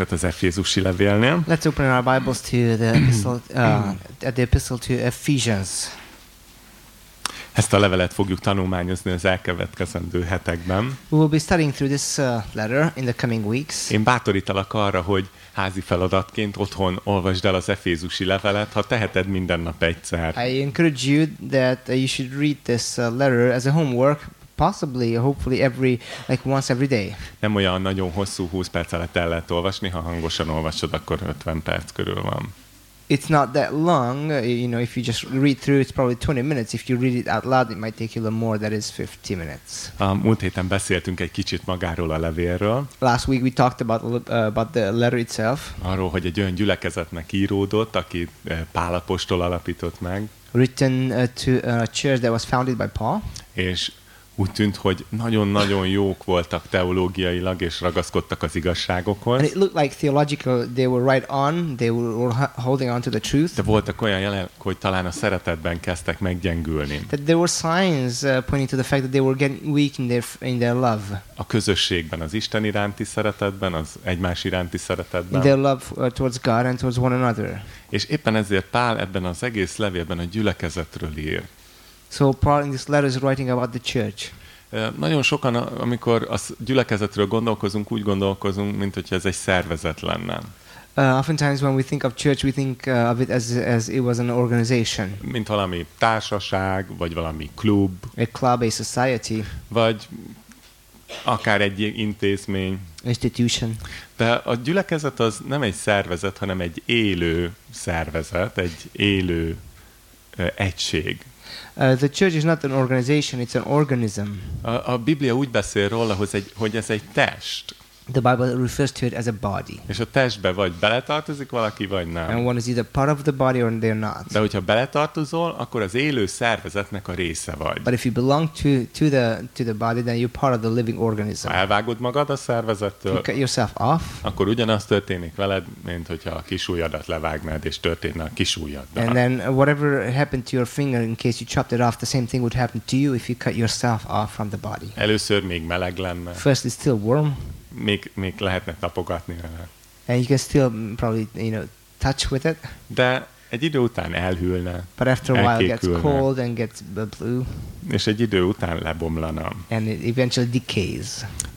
Bibliánkat az Efézusi levélnél. Let's open our Bibles to the epistle, uh, the epistle to Ephesians. Ezt a levelet fogjuk tanulmányozni az elkövetkezendő hetekben. We will be studying through this uh, letter in the coming weeks. Én bátorítalak arra, hogy házi feladatként otthon olvasd el az Efézusi levelet, ha teheted minden nap egyszer. I encourage you that you should read this uh, letter as a homework, possibly, hopefully, every like once every day. Nem olyan nagyon hosszú, 20 perc alatt el lehet olvasni, ha hangosan olvasod, akkor 50 perc körül van. It's not that long, uh, you know. If you just read through, it's probably 20 minutes. If you read it out loud, it might take you a little more. That is 50 minutes. A múlt héten beszéltünk egy kicsit magáról a levélről, Last week we talked about uh, about the letter itself, arról, hogy egy olyan gyülekezetnek íródott, akit eh, Pál apostol alapított meg, written uh, to a church that was founded by Paul. és úgy tűnt, hogy nagyon-nagyon jók voltak teológiailag, és ragaszkodtak az igazságokhoz. And it looked like theological, they were right on, they were, holding on to the truth. De voltak olyan jelek, hogy talán a szeretetben kezdtek meggyengülni. That there were signs uh, pointing to the fact that they were getting weak in their, in their love, A közösségben, az Isten iránti szeretetben, az egymás iránti in their szeretetben. love uh, towards God and towards one another. És éppen ezért Pál ebben az egész levélben a gyülekezetről ír. So Paul in this letter is writing about the church. Nagyon sokan, amikor a gyülekezetről gondolkozunk, úgy gondolkozunk, mint hogyha ez egy szervezet lenne. Uh, oftentimes when we think of church, we think uh, of it as, as it was an organization, Mint valami társaság, vagy valami klub, a club, a society, vagy akár egy intézmény. institution. De a gyülekezet az nem egy szervezet, hanem egy élő szervezet, egy élő egység. Uh, the church is not an organization, it's an organism. A, a Biblia úgy beszél róla, hogy, egy, hogy ez egy test. The Bible refers to it as a body. És a testbe vagy beletartozik valaki, vagy And nem. one is either part of the body or they're not. De hogyha beletartozol, akkor az élő szervezetnek a része vagy. But if you belong to, to, the, to the body, then you're part of the living organism. Ha elvágod magad a szervezettől, you cut yourself off, akkor ugyanaz történik veled, mint hogyha a kisújadat levágnád, és történne a and kisújaddal. then whatever happened to your finger, in case you chopped it off, the same thing would happen to you if you cut yourself off from the body. Először még meleg lenne, First, it's still warm, még, még lehetne tapogatni vele. and you can still probably, you know, touch with it. De egy idő után elhűlne, But after a while, it gets cold and gets blue, és egy idő után lebomlana. and it eventually decays.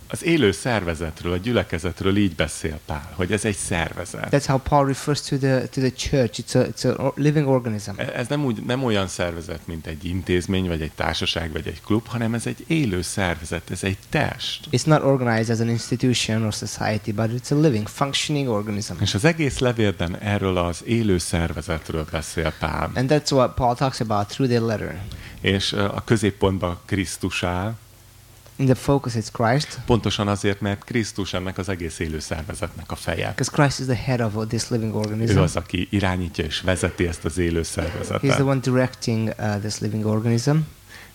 Az élő szervezetről, a gyülekezetről így beszél Pál, hogy ez egy szervezet. That's how Paul refers to the to the church. It's a it's a living organism. E- Ez nem, úgy, nem olyan szervezet, mint egy intézmény, vagy egy társaság, vagy egy klub, hanem ez egy élő szervezet, ez egy test. It's not organized as an institution or society, but it's a living, functioning organism. És az egész levélben erről az élő szervezetről beszél Pál. And that's what Paul talks about through the letter. És a középpontban Krisztus áll, In the focus, it's Christ, pontosan azért, mert Krisztus ennek az egész élő szervezetnek a feje. because Christ is the head of this living Ő organism. az, aki irányítja és vezeti ezt az élő He's the szervezetet. one directing uh, this living organism.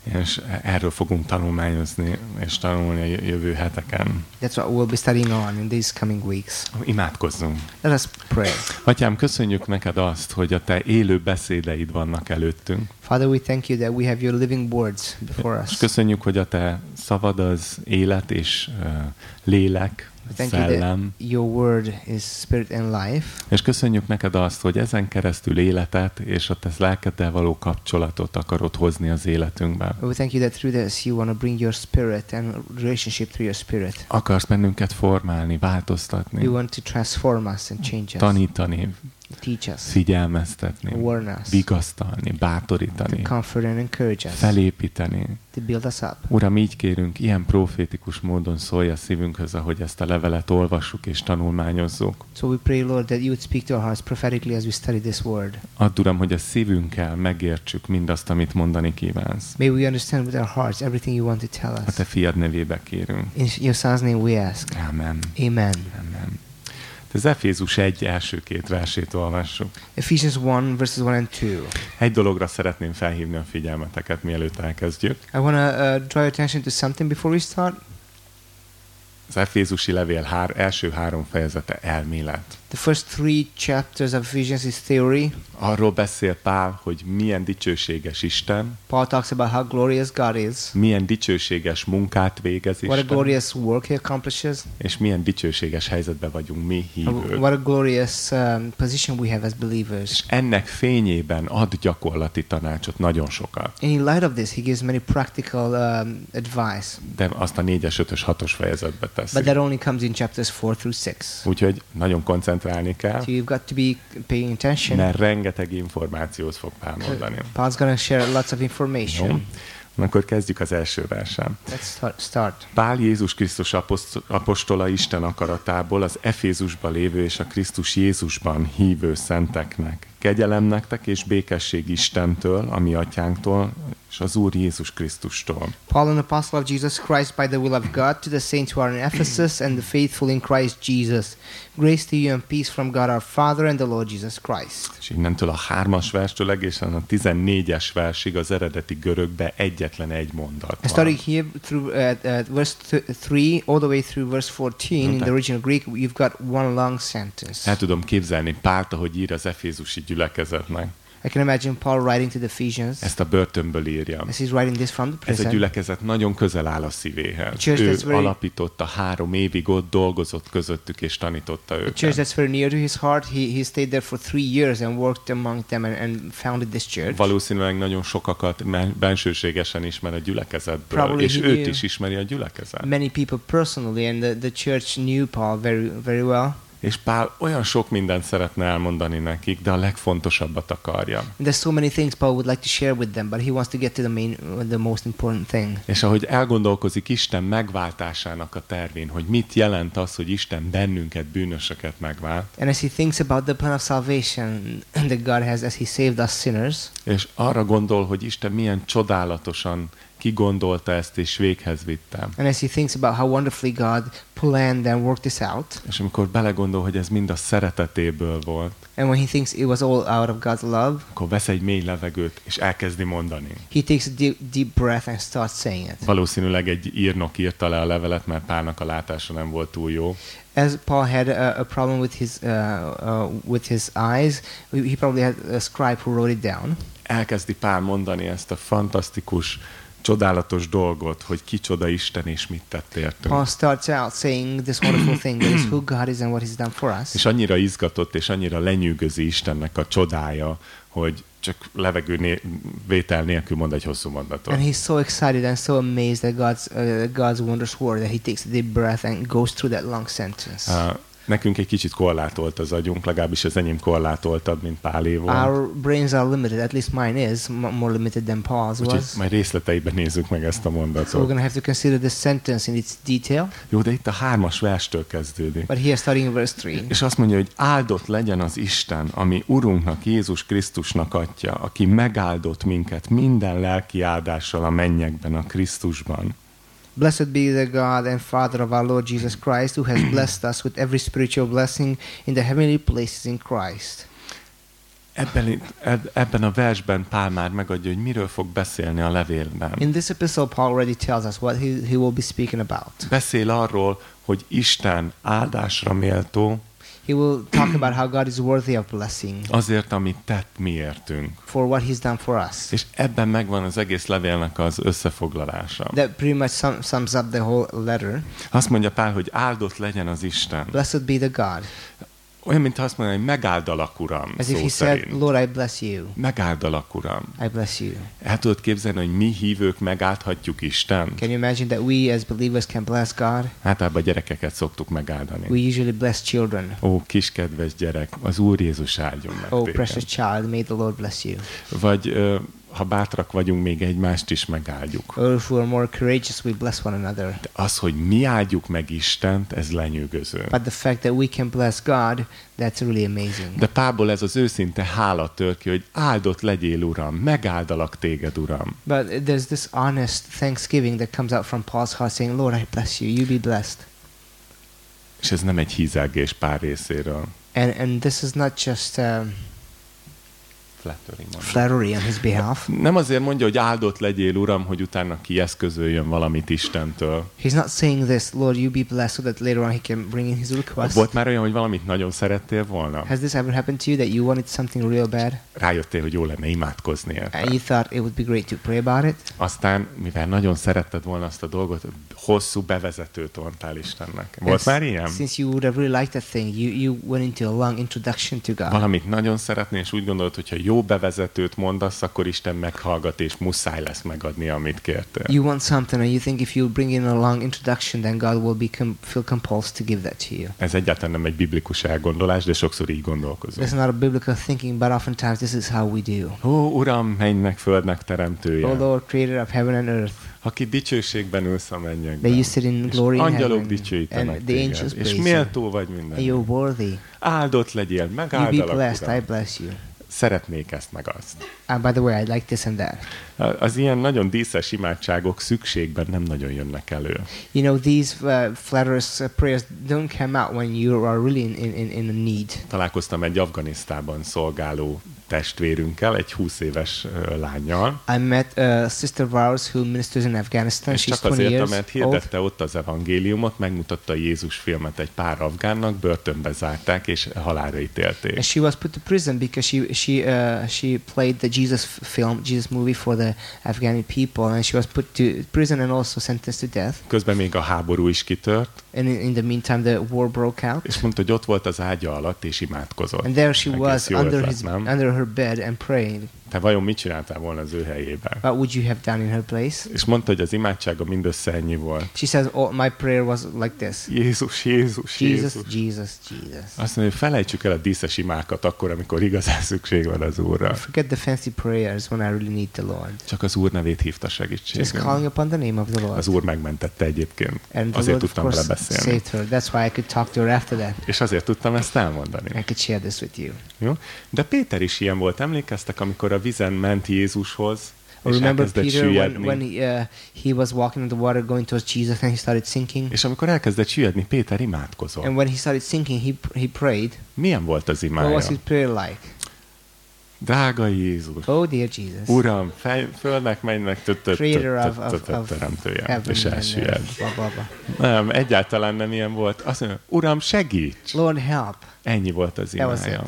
És erről fogunk tanulmányozni és tanulni a jövő heteken. That's what we'll be studying on in these coming weeks. Imádkozzunk! Let us pray. Atyám, köszönjük neked azt, hogy a te élő beszédeid vannak előttünk. Father, we thank you that we have your living words before És us. köszönjük, hogy a te szavad az élet és uh, lélek, Thank you szellem. your word is spirit and life. És köszönjük neked azt, hogy ezen keresztül életet és a te lelkeddel való kapcsolatot akarod hozni az életünkbe. We thank you that through this you want to bring your spirit and relationship through your spirit. Akarsz bennünket formálni, változtatni, You want to transform us and change us, tanítani, teach us, figyelmeztetni, warn us, vigasztalni, to bátorítani, comfort and encourage us, felépíteni. to build us up. Uram, így kérünk, ilyen profétikus módon szólj a szívünkhöz, ahogy ezt a levelet olvassuk és tanulmányozzuk. So we pray, Lord, that you would speak to our hearts prophetically as we study this word. Add, Uram, hogy a szívünkkel megértsük mindazt, amit mondani kívánsz. May we understand with our hearts everything you want to tell A us. te fiad nevébe kérünk. In your son's name we ask. Amen. Amen. Amen. Az Efézus egy első két versét olvassuk. Ephesians 1, verses 1 and 2. Egy dologra szeretném felhívni a figyelmeteket, mielőtt elkezdjük. I want to uh, draw your attention to something before we start. Az Efézusi levél hár, első három fejezete elmélet. The first three chapters of Ephesians is theory. Arról beszél Pál, hogy milyen dicsőséges Isten, Paul talks about how glorious God is, milyen dicsőséges munkát végez what a Isten, glorious work He accomplishes, és milyen dicsőséges helyzetben vagyunk mi hívők. what a glorious um, position we have as believers. És ennek fényében ad gyakorlati tanácsot nagyon sokat. And in light of this, he gives many practical um, advice, De azt a 4-es, 5-ös, 6-os fejezetbe but teszi. that only comes in chapters 4 through 6. Úgyhogy nagyon koncentrálni kell, So you've got to be paying attention. mert rengeteg információt fog Pál mondani. Paul's to share lots of Jó? information. Akkor kezdjük az első versen. Let's start. Pál Jézus Krisztus apostola Isten akaratából az Efézusban lévő és a Krisztus Jézusban hívő szenteknek. Kegyelem nektek és békesség Istentől, ami atyánktól, és az Úr Jézus Krisztustól. Paul, an apostle of Jesus Christ by the will of God, to the saints who are in Ephesus and the faithful in Christ Jesus. Grace to you and peace from God our Father and the Lord Jesus Christ. És innentől a hármas verstől egészen a 14-es versig az eredeti görögbe egyetlen egy mondat van. starting here through uh, uh, verse th- 3 all the way through verse 14 in Okay. the original Greek, you've got one long sentence. El tudom képzelni Pált, ahogy ír az Efézusi gyülekezetnek. I can imagine Paul writing to the Ephesians Ezt a börtönből írja. as he's writing this from the Ez a prison. gyülekezet nagyon közel áll a szívéhez. church Ő that's very- alapította három évig ott dolgozott közöttük és tanította A church őket. that's very near to his heart. He, he stayed there for three years and worked among them and, and founded this church. Valószínűleg nagyon sokakat bensőségesen ismer a gyülekezetből, Probably és őt is ismeri a gyülekezet. Many people personally, and the, the church knew Paul very, very well. És Pál olyan sok mindent szeretne elmondani nekik, de a legfontosabbat akarja. There's so many things Paul would like to share with them, but he wants to get to the main, the most important thing. És ahogy elgondolkozik Isten megváltásának a tervén, hogy mit jelent az, hogy Isten bennünket, bűnösöket megvált, And as he thinks about the plan of salvation that God has as he saved us sinners, és arra gondol, hogy Isten milyen csodálatosan kigondolta ezt és véghez vitte. and as he thinks about how wonderfully God planned and worked this out, És amikor belegondol, hogy ez mind a szeretetéből volt, and when he thinks it was all out of God's love, akkor vesz egy mély levegőt, és elkezdi mondani. he takes a deep, deep breath and starts saying it. Valószínűleg egy írnok írta le a levelet, mert Pálnak a látása nem volt túl jó. As Paul had a, a problem with his uh, uh, with his eyes, he probably had a scribe who wrote it down. Elkezdi Pál mondani ezt a fantasztikus, csodálatos dolgot, hogy kicsoda Isten és mit tett értünk. Paul starts out saying this wonderful thing that is who God is and what He's done for us. És annyira izgatott, és annyira lenyűgözi Istennek a csodája, hogy csak levegő né- vétel nélkül mond egy hosszú mondatot. And he's so excited and so amazed at God's uh, God's wondrous word that he takes a deep breath and goes through that long sentence. Uh, nekünk egy kicsit korlátolt az agyunk, legalábbis az enyém korlátoltabb, mint Pálé volt. Our brains are limited, at least mine is more limited than Paul's Úgyhogy was. majd részleteiben nézzük meg ezt a So we're mondatot. to have to consider this sentence in its detail. Jó, de itt a hármas verstől kezdődik. But here, starting in verse 3, És azt mondja, hogy áldott legyen az Isten, ami Urunknak, Jézus Krisztusnak adja, aki megáldott minket minden lelki áldással a mennyekben, a Krisztusban. Blessed be the God and Father of our Lord Jesus Christ, who has blessed us with every spiritual blessing in the heavenly places in Christ. Ebben, eb- ebben a versben Pál már megadja, hogy miről fog beszélni a levélben. In this epistle, Paul already tells us what he, he will be speaking about. Beszél arról, hogy Isten áldásra méltó He will talk about how God is worthy of blessing azért, amit tett miértünk. for what He's done for us. És ebben megvan az egész levélnek az összefoglalása. That pretty much sum, sums up the whole letter. Azt mondja Pál, hogy áldott legyen az Isten. Blessed be the God. Olyan, mintha azt mondaná, hogy megáldalak, Uram, As if szó He said, szerint. Lord, I bless you. Megáldalak, Uram. I bless you. El tudod képzelni, hogy mi hívők megáldhatjuk Isten? Can you imagine that we as believers can bless God? Általában a gyerekeket szoktuk megáldani. We usually bless children. Ó, kis kedves gyerek, az Úr Jézus áldjon meg Oh, téged. precious child, may the Lord bless you. Vagy ö, ha bátrak vagyunk, még egymást is megáldjuk. Or if we're more courageous, we bless one another. De az, hogy mi áldjuk meg Istent, ez lenyűgöző. But the fact that we can bless God, that's really amazing. De Pából ez az őszinte hála tör ki, hogy áldott legyél, Uram, megáldalak téged, Uram. But there's this honest thanksgiving that comes out from Paul's heart saying, Lord, I bless you. You be blessed. És ez nem egy hízelgés pár részéről. And, and this is not just um, Flattery mondja. flattery on his behalf. Nem azért mondja, hogy áldott legyél, Uram, hogy utána kieszközöljön valamit Istentől. He's not saying this, Lord, you be blessed, so that later on he can bring in his request. Volt már olyan, hogy valamit nagyon szerettél volna? Has this ever happened to you that you wanted something real bad Rájöttél, hogy jó lenne imádkozni érte. and you thought it would be great to pray about it? Aztán, mivel nagyon szeretted volna azt a dolgot, hosszú bevezetőt mondtál Istennek. Volt And már ilyen? Since you would have really liked that thing, you, you went into a long introduction to God. Valamit nagyon szeretné, és úgy gondolod, hogy ha jó bevezetőt mondasz, akkor Isten meghallgat, és muszáj lesz megadni, amit kértél. You want something, and you think if you bring in a long introduction, then God will be com- feel compelled to give that to you. Ez egyáltalán nem egy biblikus elgondolás, de sokszor így gondolkozunk. That's not a biblical thinking, but oftentimes this is how we do. Ó, Uram, mennynek, földnek teremtője, O Lord, creator of heaven and earth, aki dicsőségben ülsz a mennyekben, you sit in és glory in angyalok dicsőítenek téged, és méltó vagy minden. you're worthy. Áldott legyél, You be megáldalak, blessed. I Uram. bless you. Szeretnék ezt meg azt. And by the way, I like this and that. Az ilyen nagyon díszes imádságok szükségben nem nagyon jönnek elő. You know, these uh, flatterous uh, prayers don't come out when you are really in, in, in, a need. Találkoztam egy Afganisztában szolgáló testvérünkkel, egy 20 éves ö, lányjal, I met a sister of ours who ministers in Afghanistan. és She's csak 20 azért, years mert old. hirdette ott az evangéliumot, megmutatta Jézus filmet egy pár afgánnak, börtönbe zárták, és halálra ítélték. And she was put to prison because she she uh, she played the Jesus film, Jesus movie for the Afghani people, and she was put to prison and also sentenced to death. Közben még a háború is kitört, And in, in the meantime, the war broke out. és mondta, hogy ott volt az ágya alatt, és imádkozott. And there she Egész was under ötlet, his nem? under her bed and praying. Te vajon mit csináltál volna az ő helyében? What would you have done in her place? És mondta, hogy az imádsága mindössze ennyi volt. She says, "Oh, my prayer was like this: Jézus, Jézus, Jesus, Jézus. Jesus, Jesus." Azt mondja, hogy felejtsük el a díszes imákat akkor, amikor igazán szükség van az Úrra. Forget the fancy prayers when I really need the Lord. Csak az Úr nevét hívta Just segítségül. calling upon the name of the Lord. Az Úr megmentette egyébként. And the Azért Lord, tudtam vele beszélni. saved her. That's why I could talk to her after that. És azért tudtam ezt elmondani. I could share this with you. Jó? De Péter is ilyen volt, emlékeztek, amikor a vizen ment Jézushoz, és remember elkezdett Peter when, süllyedni. when he, uh, he was walking on the water going towards Jesus and he started sinking? És amikor elkezdett süllyedni, Péter imádkozott. And when he started sinking, he, he prayed. Milyen volt az What imája? was his prayer like? Drága Jézus, Oh, dear Jesus. Uram, fej, földnek, mennek, teremtője, és elsüllyed. Nem, egyáltalán nem ilyen volt. Azt mondja, Uram, segíts! Lord, help. Ennyi volt az imája.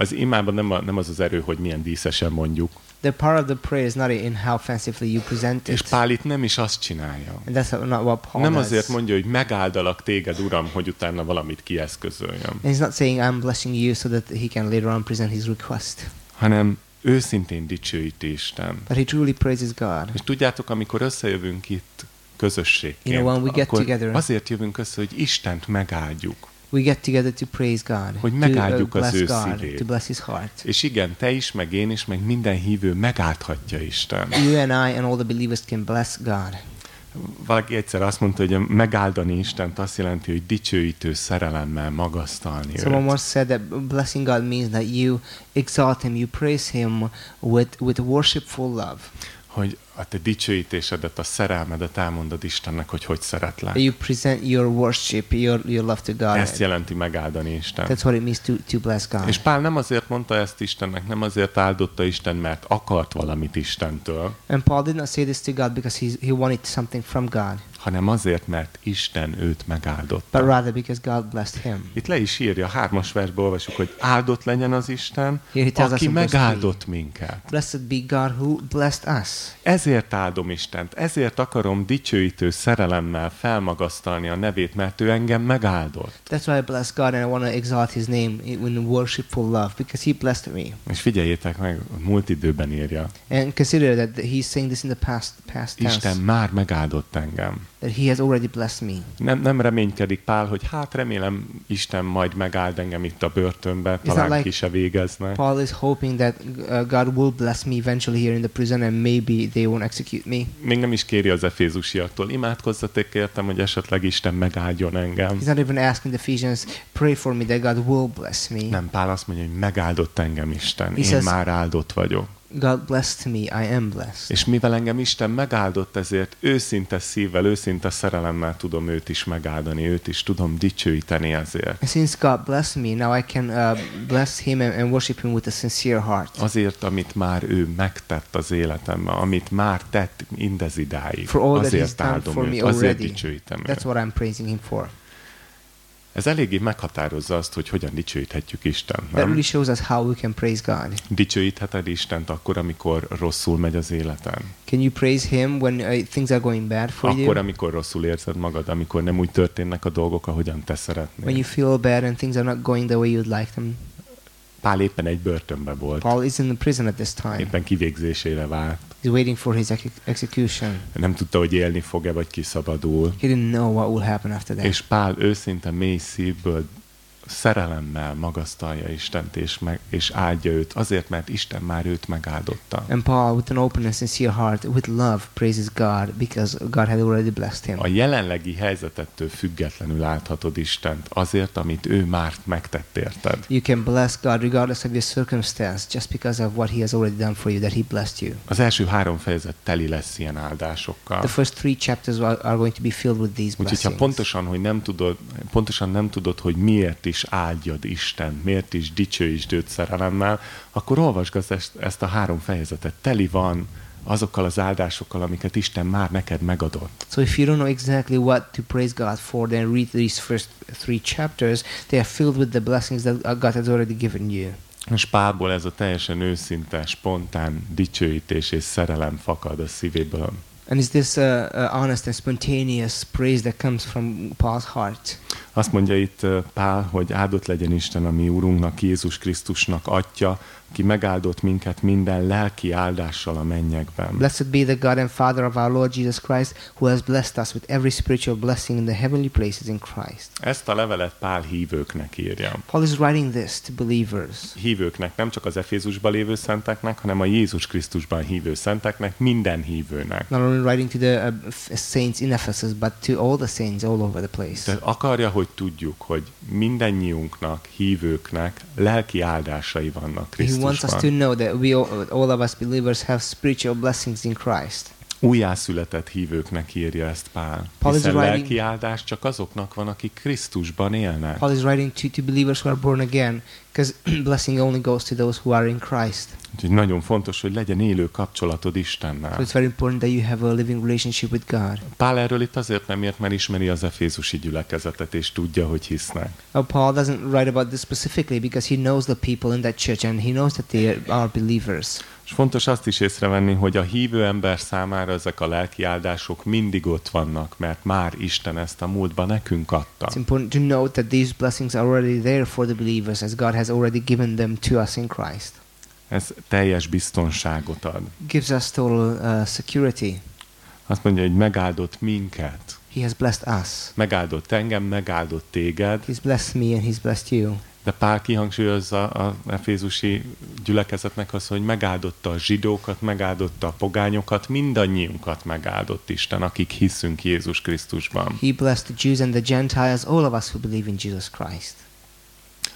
Az imában nem, a, nem az az erő, hogy milyen díszesen mondjuk. The part of the prayer is not in how fancifully you present És it. Pál itt nem is azt csinálja. And that's not what Paul Nem does. azért mondja, hogy megáldalak téged, Uram, hogy utána valamit kieszközöljön, And he's not saying I'm blessing you so that he can later on present his request. hanem őszintén dicsőíti Isten. But he truly praises God. És tudjátok, amikor összejövünk itt közösségként, You know, when we get together- azért jövünk össze, hogy Istent megáldjuk. We get together to praise God, Hogy to megáldjuk uh, az ő God, szívét. to bless His heart. És igen, te is, meg én is, meg minden hívő megáldhatja Isten. You and I and all the believers can bless God. Valaki egyszer azt mondta, hogy megáldani Istent azt jelenti, hogy dicsőítő szerelemmel magasztalni Someone once said that blessing God means that you exalt Him, you praise Him with, with worshipful love. Hogy a te dicsőítésedet, a szerelmedet elmondod Istennek, hogy hogy szeretlek. You present your worship, your, your love to God. Ezt jelenti megáldani Isten. That's what it means to, to bless God. És Pál nem azért mondta ezt Istennek, nem azért áldotta Isten, mert akart valamit Istentől, And Paul did not say this to God because he, he wanted something from God, hanem azért, mert Isten őt but megáldotta. rather because God blessed him. Itt le is írja, hármas versbe olvasjuk, hogy áldott legyen az Isten, aki megáldott minket. Blessed be God who blessed us. Ezért áldom Istent, ezért akarom dicsőítő szerelemmel felmagasztalni a nevét, mert ő engem megáldott. That's why I bless God and I want to exalt His name in worshipful love because He blessed me. És figyeljétek meg, múlt időben írja. And consider that He's saying this in the past past tense. Isten már megáldott engem. That He has already blessed me. Nem, nem reménykedik Pál, hogy hát remélem Isten majd megáld engem itt a börtönbe, not talán like ki se végeznek. Paul is hoping that God will bless me eventually here in the prison and maybe they won't execute me. Még nem is kéri az efézusiaktól, imádkozzatok értem, hogy esetleg Isten megáldjon engem. He's not even asking the Ephesians, pray for me that God will bless me. Nem, Pál azt mondja, hogy megáldott engem Isten, He én says- már áldott vagyok. God blessed me, I am blessed. És mivel engem Isten megáldott, ezért őszinte szívvel, őszinte szerelemmel tudom őt is megáldani, őt is tudom dicsőíteni ezért. And since God blessed me, now I can uh, bless Him and, and worship Him with a sincere heart. Azért, amit már ő megtett az életemben, amit már tett mindez idáig. For all that azért he's done for me őt, azért already. dicsőítem That's what I'm praising Him for. Ez eléggé meghatározza azt, hogy hogyan dicsőíthetjük Istent, That nem? really shows us how we can praise God. Dicsőítheted Istent akkor, amikor rosszul megy az életen. Can you praise Him when uh, things are going bad for Akkor, you? amikor rosszul érzed magad, amikor nem úgy történnek a dolgok, ahogyan te When szeretnél. you feel bad and things are not going the way you'd like them? Pál éppen egy börtönbe volt. Paul is in the prison at this time. Éppen kivégzésére várt. He's waiting for his ex- execution. Nem tudta, hogy élni fog-e, vagy kiszabadul. He didn't know what will happen after that. És Pál őszinte mély szívből szerelemmel magasztalja Istent, és, meg, és áldja őt, azért, mert Isten már őt megáldotta. And Paul, with an open sincere heart, with love, praises God because God had already blessed him. A jelenlegi helyzetettől függetlenül áldhatod Istent, azért, amit ő már megtett érted. You can bless God regardless of your circumstance, just because of what He has already done for you, that He blessed you. Az első három fejezet teli lesz ilyen áldásokkal. The first three chapters are, going to be filled with these Úgyhogy ha blessings. pontosan, hogy nem tudod, pontosan nem tudod, hogy miért is áldjad Isten, miért is dicsőítsd őt szerelemmel, akkor olvasgass ezt, ezt a három fejezetet. Teli van azokkal az áldásokkal, amiket Isten már neked megadott. So if you don't know exactly what to praise God for, then read these first three chapters. They are filled with the blessings that God has already given you. És Pálból ez a teljesen őszinte, spontán dicsőítés és szerelem fakad a szívéből. And it's this uh, uh, honest and spontaneous praise that comes from Paul's heart. Azt mondja itt uh, Pál, hogy áldott legyen Isten a mi Úrunknak, Jézus Krisztusnak Atya, ki megáldott minket minden lelki áldással a mennyekben. Blessed be the God and Father of our Lord Jesus Christ, who has blessed us with every spiritual blessing in the heavenly places in Christ. Ezt a levelet Pál hívőknek írja. Paul is writing this to believers. Hívőknek, nem csak az Efézusban lévő szenteknek, hanem a Jézus Krisztusban hívő szenteknek, minden hívőnek. Not only writing to the uh, f- saints in Ephesus, but to all the saints all over the place. Tehát akarja, hogy tudjuk, hogy mindennyiunknak, hívőknek lelki áldásai vannak He wants us to know that we all, all of us believers have spiritual blessings in Christ. Újjászületett hívőknek írja ezt Pál. Paul is Hiszen writing- lelki áldás csak azoknak van, akik Krisztusban élnek. Paul is writing to, to believers who are born again, because blessing only goes to those who are in Christ. Úgyhogy nagyon fontos, hogy legyen élő kapcsolatod Istennel. So it's very important that you have a living relationship with God. Pál erről itt azért nem írt, mert ismeri az efézusi gyülekezetet, és tudja, hogy hisznek. Now, Paul doesn't write about this specifically because he knows the people in that church and he knows that they are believers. És fontos azt is észrevenni, hogy a hívő ember számára ezek a lelki áldások mindig ott vannak, mert már Isten ezt a múltban nekünk adta. It's important to note that these blessings are already there for the believers as God has already given them to us in Christ. Ez teljes biztonságot ad. gives us total uh, security. Azt mondja, hogy megáldott minket. He has blessed us. Megáldott engem, megáldott téged, He's blessed me and he's blessed you. de Pál kihangsúlyozza a efézusi gyülekezetnek az, hogy megáldotta a zsidókat, megáldotta a pogányokat, mindannyiunkat megáldott Isten, akik hiszünk Jézus Krisztusban. He blessed the Jews and the Gentiles, all of us who believe in Jesus Christ.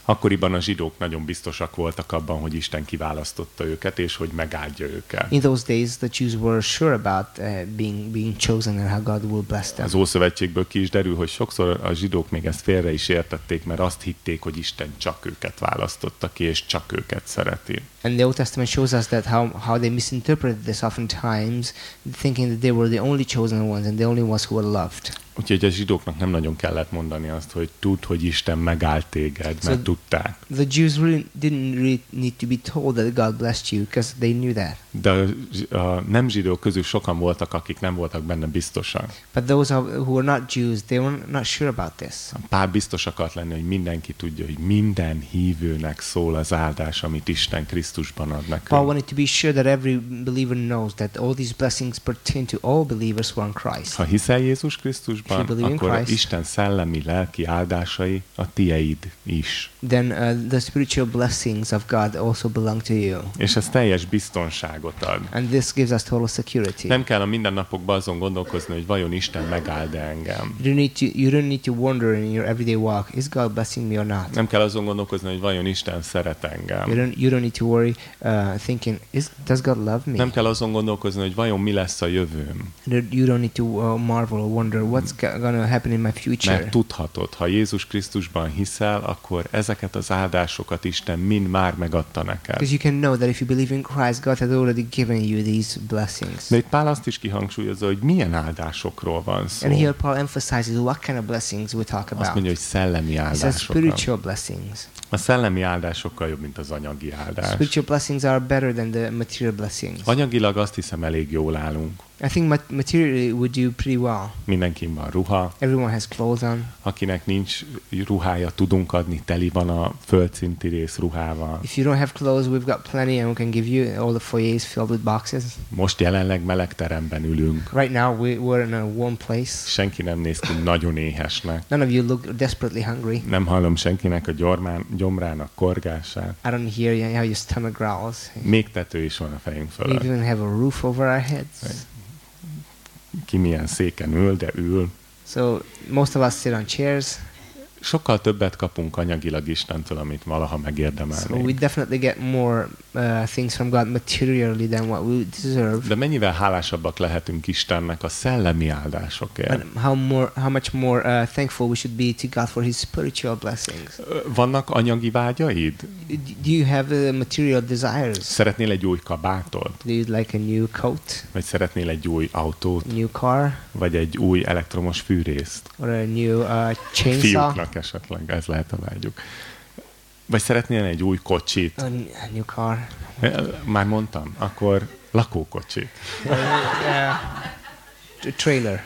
Akkoriban a zsidók nagyon biztosak voltak abban, hogy Isten kiválasztotta őket, és hogy megáldja őket. In those days, the Jews were sure about uh, being being chosen and how God will bless them. Az Ószövetségből ki is derül, hogy sokszor a zsidók még ezt félre is értették, mert azt hitték, hogy Isten csak őket választotta ki, és csak őket szereti. And the Old Testament shows us that how, how they misinterpreted this oftentimes, thinking that they were the only chosen ones and the only ones who were loved. Úgyhogy a zsidóknak nem nagyon kellett mondani azt, hogy tudd, hogy Isten megállt téged, mert Szóval- tudták. The Jews really didn't really need to be told that God blessed you because they knew that. De a, nem zsidók közül sokan voltak, akik nem voltak benne biztosak. But those who were not Jews, they were not sure about this. Pál biztos akart lenni, hogy mindenki tudja, hogy minden hívőnek szól az áldás, amit Isten Krisztusban ad Paul nekünk. wanted to be sure that every believer knows that all these blessings pertain to all believers who are in Christ. Ha hiszel Jézus Krisztusban, akkor Christ. Isten szellemi, lelki áldásai a tieid is. Then uh, the spiritual blessings of God also belong to you. És ez teljes biztonságot ad. And this gives us total security. Nem kell a mindennapokban azon gondolkozni, hogy vajon Isten megáld-e engem. You don't need to you don't need to wonder in your everyday walk, is God blessing me or not? Nem kell azon gondolkozni, hogy vajon Isten szeret You engem. don't you don't need to worry uh, thinking, is does God love me? Nem kell azon gondolkozni, hogy vajon mi lesz a jövőm. You don't- You need to uh, marvel or wonder what's go- gonna happen in my future. Mert tudhatod, ha Jézus Krisztusban hiszel, akkor ezeket az áldásokat Isten mind már megadta neked. Because you can know that if you believe in Christ, God has already given you these blessings. De itt Pál azt is kihangsúlyozza, hogy milyen áldásokról van szó. And here Paul emphasizes what kind of blessings we talk Azt about. mondja, hogy szellemi He says spiritual blessings. A szellemi áldásokkal jobb, mint az anyagi áldás. Spiritual blessings are better than the material blessings. Anyagilag azt hiszem elég jól állunk. I think mat- materially we do pretty well. Mindenkin van ruha, Everyone has clothes on. akinek nincs ruhája, tudunk adni, teli van a földszinti rész ruhával. If you don't have clothes, we've got plenty, and we can give you all the foyers filled with boxes. Most jelenleg meleg teremben ülünk. Right now, we, we're in a warm place. Senki nem néz ki nagyon éhesnek. None of you look desperately hungry. Nem hallom senkinek a gyormán, gyomrának korgását. I don't hear you, how your stomach growls. Még tető is van a fejünk We fölött. even have a roof over our heads. Ki milyen széken ül, de ül. So most of us sit on chairs. Sokkal többet kapunk anyagilag Istentől, amit valaha So we megérdemelnénk. definitely get more uh, things from God materially than what we deserve. De mennyivel hálásabbak lehetünk Istennek a szellemi áldásokért? But how more, how much more uh, thankful we should be to God for His spiritual blessings. Vannak anyagi vágyaid? Do you have uh, material desires? Szeretnél egy új kabátot? Do you like a new coat, Vagy szeretnél egy új autót? new car, Vagy egy új elektromos fűrészt? or a new uh, chainsaw? Fiúknak esetleg, ez lehet a vágyuk. Vagy szeretnél egy új kocsit? A, new car. Már mondtam, akkor lakókocsit. uh, a trailer.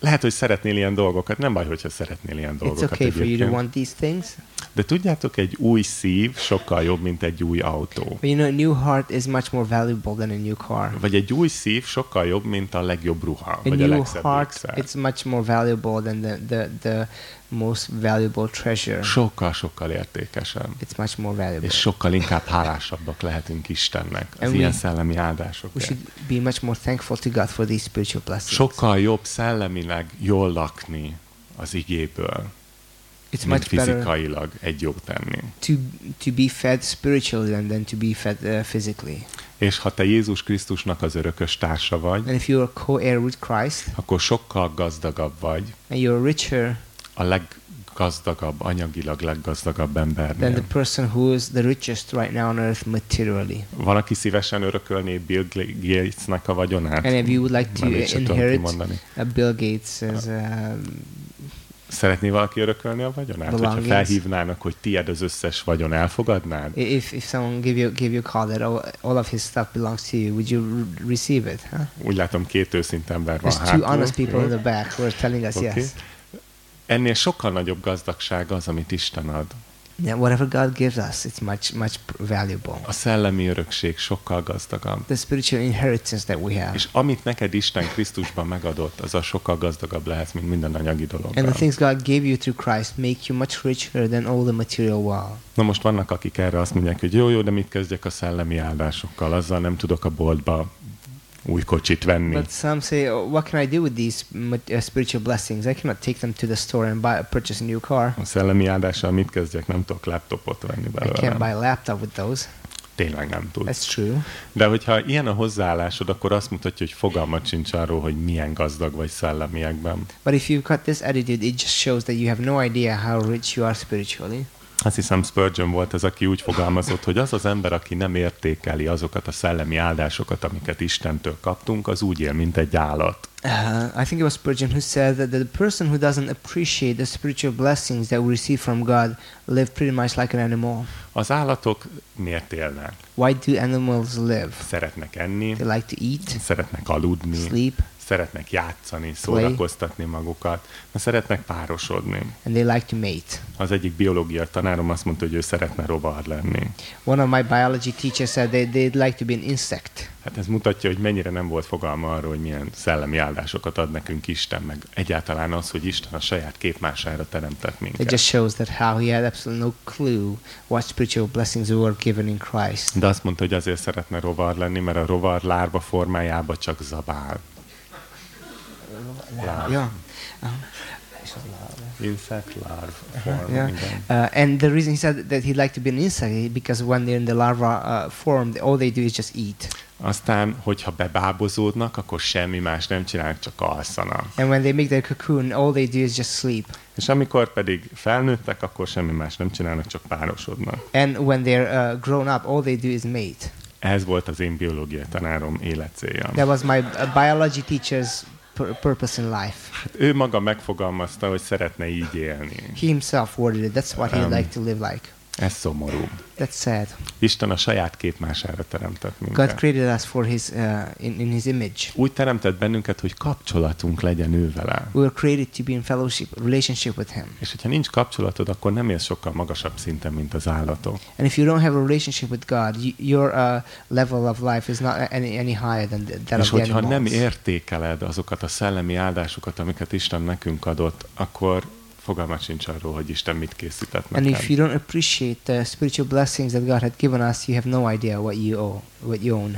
Lehet, hogy szeretnél ilyen dolgokat, nem baj, hogyha szeretnél ilyen It's dolgokat okay for you to egyébként. want these things. De tudjátok, egy új szív sokkal jobb, mint egy új autó. But you know, a new heart is much more valuable than a new car. Vagy egy új szív sokkal jobb, mint a legjobb ruha, A vagy a new legszebb heart, ékszer. it's much more valuable than the, the, the most valuable treasure. Sokkal-sokkal értékesebb. It's much more valuable. És sokkal inkább hálásabbak lehetünk Istennek az And we- ilyen szellemi We áldásokért. should be much more thankful to God for these spiritual blessings. Sokkal jobb szellemileg jól lakni az igéből, It's mint much fizikailag egy jót tenni. to to be fed spiritually than, than to be fed uh, physically. És ha te Jézus Krisztusnak az örökös társa vagy, And if you are co-heir with Christ akkor sokkal gazdagabb vagy and you're richer a leggazdagabb, anyagilag leggazdagabb than the embernél. person who is the richest right now on earth materially. Van, aki szívesen örökölné Bill Gatesnek a vagyonát? And if you would like to inherit uh, Bill Gates' um, Szeretné valaki örökölni a vagyonát? Hogyha Belongings. felhívnának, hogy tied az összes vagyon, elfogadnád? if if someone give you give you call that all, all of his stuff belongs to you, would you re- receive it? Huh? Úgy látom, két őszinte ember van There's two hátul. honest people in the back who are telling us Oké. yes. Ennél sokkal nagyobb gazdagság az, amit Isten ad. Whatever God gives us, it's much much valuable. A szellemi örökség sokkal gazdagabb. The spiritual inheritance that we have. És amit neked Isten Krisztusban megadott, az a sokkal gazdagabb lehet, mint minden anyagi dolog. And the things God gave you through Christ make you much richer than all the material wealth. Na most vannak, akik erre azt mondják, hogy jó, jó, de mit kezdjek a szellemi áldásokkal, azzal nem tudok a boltba új kocsit venni. But some say, oh, what can I do with these uh, spiritual blessings? I cannot take them to the store and buy purchase a new car. A szellemi áldással mit kezdjek? Nem tudok laptopot venni I can't belőle. buy a laptop with those. Tényleg nem tudsz. That's true. De hogyha ilyen a hozzáállásod, akkor azt mutatja, hogy fogalmat sincs arról, hogy milyen gazdag vagy szellemiekben. But if you've got this attitude, it just shows that you have no idea how rich you are spiritually. Azt hiszem Spurgeon volt az, aki úgy fogalmazott, hogy az az ember, aki nem értékeli azokat a szellemi áldásokat, amiket Istentől kaptunk, az úgy él, mint egy állat. Uh, I think it was Spurgeon who said that the person who doesn't appreciate the spiritual blessings that we receive from God live pretty much like an animal. Az állatok miért élnek? Why do animals live? Szeretnek enni, They like to eat, szeretnek aludni, sleep, szeretnek játszani, szórakoztatni magukat, mert szeretnek párosodni. and they like to mate. Az egyik biológia tanárom azt mondta, hogy ő szeretne rovar lenni. One of my biology teachers said they, they'd like to be an insect. Hát ez mutatja, hogy mennyire nem volt fogalma arról, hogy milyen szellemi áldásokat ad nekünk Isten, meg egyáltalán az, hogy Isten a saját képmására teremtett It minket. just shows that how he had absolutely no clue what spiritual blessings were given in Christ. De azt mondta, hogy azért szeretne rovar lenni, mert a rovar lárva formájába csak zabál. Lárv. Yeah. Insect larv form. Yeah. Uh, and the reason he said that he'd like to be an insect because when they're in the larva uh, form, all they do is just eat. Aztán, hogyha bebábozódnak, akkor semmi más nem csinálnak, csak alszanak. And when they make their cocoon, all they do is just sleep. És amikor pedig felnőttek, akkor semmi más nem csinálnak, csak párosodnak. And when they're uh, grown up, all they do is mate. Ez volt az én biológiai tanárom életcélja. That was my uh, biology teacher's purpose in life. Hát ő maga megfogalmazta, hogy szeretne így élni. He himself worded it. That's what Um, like to live like. Ez szomorú. That's sad. Isten a saját képmására teremtett God minket. created us for his uh, in, in his image. Úgy teremtett bennünket, hogy kapcsolatunk legyen ő vele. We were created to be in fellowship, relationship with him. És hogyha nincs kapcsolatod, akkor nem élsz sokkal magasabb szinten, mint az állatok. And if you don't have a relationship with God, you, your uh, level of life is not any, any higher than th- that És of the hogyha nem animals. értékeled azokat a szellemi áldásokat, amiket Isten nekünk adott, akkor fogalmat sincs arról, hogy Isten mit készített And if nekem. you don't appreciate the spiritual blessings that God had given us, you have no idea what you owe, what you own.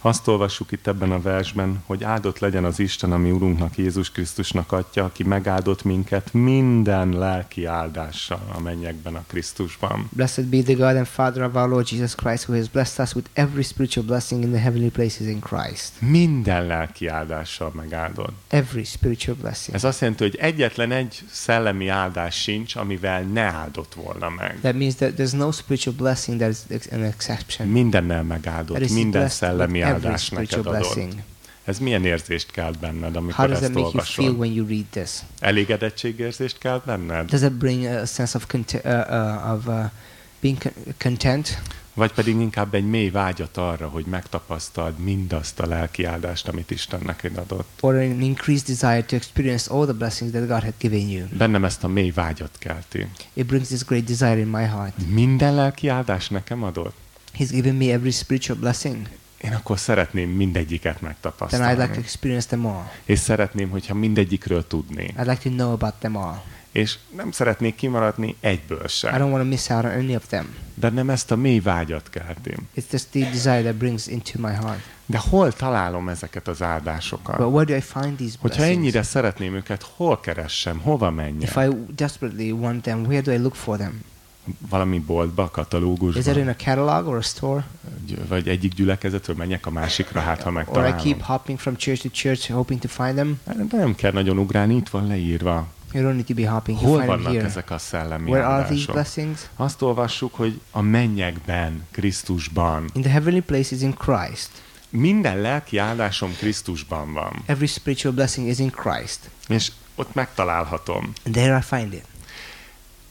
Azt olvassuk itt ebben a versben, hogy áldott legyen az Isten, ami Urunknak, Jézus Krisztusnak adja, aki megáldott minket minden lelki áldással a mennyekben a Krisztusban. Blessed be the God and Father of our Lord Jesus Christ, who has blessed us with every spiritual blessing in the heavenly places in Christ. Minden lelki áldással megáldott. Every spiritual blessing. Ez azt jelenti, hogy egyetlen egy szellemi áldás sincs, amivel ne áldott volna meg. That means that there's no spiritual blessing that is an exception. Mindennel That megáldott, is minden blessed szellemi áldás neked adott. Ez milyen érzést kelt benned, How amikor does that ezt make you feel when you read this? Elégedettségérzést kelt benned? Does it bring a sense of cont- uh, uh, of uh, being con- content, Vagy pedig inkább egy mély vágyat arra, hogy megtapasztald mindazt a lelki áldást, amit Isten neked adott. or an increased desire to experience all the blessings that God had given you? Bennem ezt a mély vágyat kelti. It brings this great desire in my heart. Minden lelki áldás nekem adott? He's given me every spiritual blessing. Én akkor szeretném mindegyiket Then I'd megtapasztalni. like to experience them all. És szeretném, hogyha mindegyikről tudnék. I'd like to know about them all. És nem szeretnék kimaradni egyből I sem. don't want to miss out on any of them. Bennem ezt a mély vágyat kelti. It's this deep desire that brings into my heart. De hol találom ezeket az áldásokat? But where do I find these Hogyha blessings? ennyire szeretném őket, hol keressem, hova menjek? If I desperately want them, where do I look for them? Valami boltba, Is it in katalógusba? a catalog or a store? Gy- Vagy egyik gyülekezetről menjek a másikra, hát ha Or I megtalálom. keep hopping from church to church hoping to find them? De Nem kell nagyon ugrálni, itt van leírva. You don't need to be hopping. Hol find vannak here. ezek a szellemi Where are these blessings? Azt olvassuk, hogy a mennyekben, Krisztusban. In the heavenly places in Christ. Minden lelki áldásom Krisztusban van. Every spiritual blessing is in Christ. És ott megtalálhatom. And there I find it.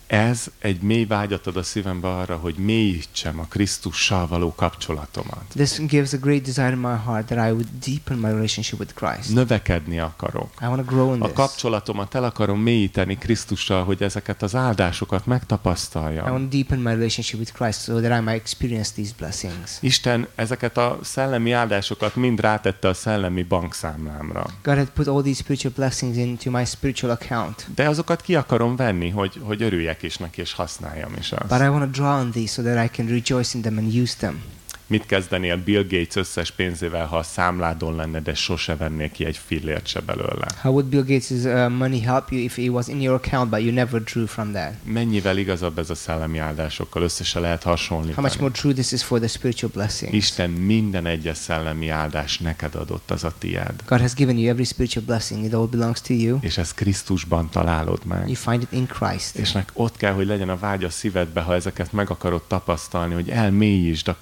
Ez egy mély vágyat ad a szívembe arra, hogy mélyítsem a Krisztussal való kapcsolatomat. This gives a great desire in my heart that I would deepen my relationship with Christ. Növekedni akarok. I want to grow in A this. kapcsolatomat el akarom mélyíteni Krisztussal, hogy ezeket az áldásokat I megtapasztaljam. want to deepen my relationship with Christ so that I might experience these blessings. Isten ezeket a szellemi áldásokat mind rátette a szellemi bankszámlámra. God had put all these spiritual blessings into my spiritual account. De azokat ki akarom venni, hogy, hogy örüljek neki, és használjam is But azt. I want to draw on these so that I can rejoice in them and use them. Mit kezdenél Bill Gates összes pénzével, ha a számládon lenne, de sose vennél ki egy fillért se belőle? How would Bill Gates' uh, money help you if it was in your account but you never drew from that? Mennyivel igazabb ez a szellemi áldásokkal, össze se lehet How much hasonlítani. more true this is for the spiritual blessings? Isten minden egyes szellemi áldás neked adott, az a tied. God has given you every spiritual blessing. It all belongs to you. És ezt Krisztusban találod meg. You find it in Christ. És nek ott kell, hogy legyen a vágy a szívedbe, ha ezeket meg akarod tapasztalni, hogy elmélyítsd a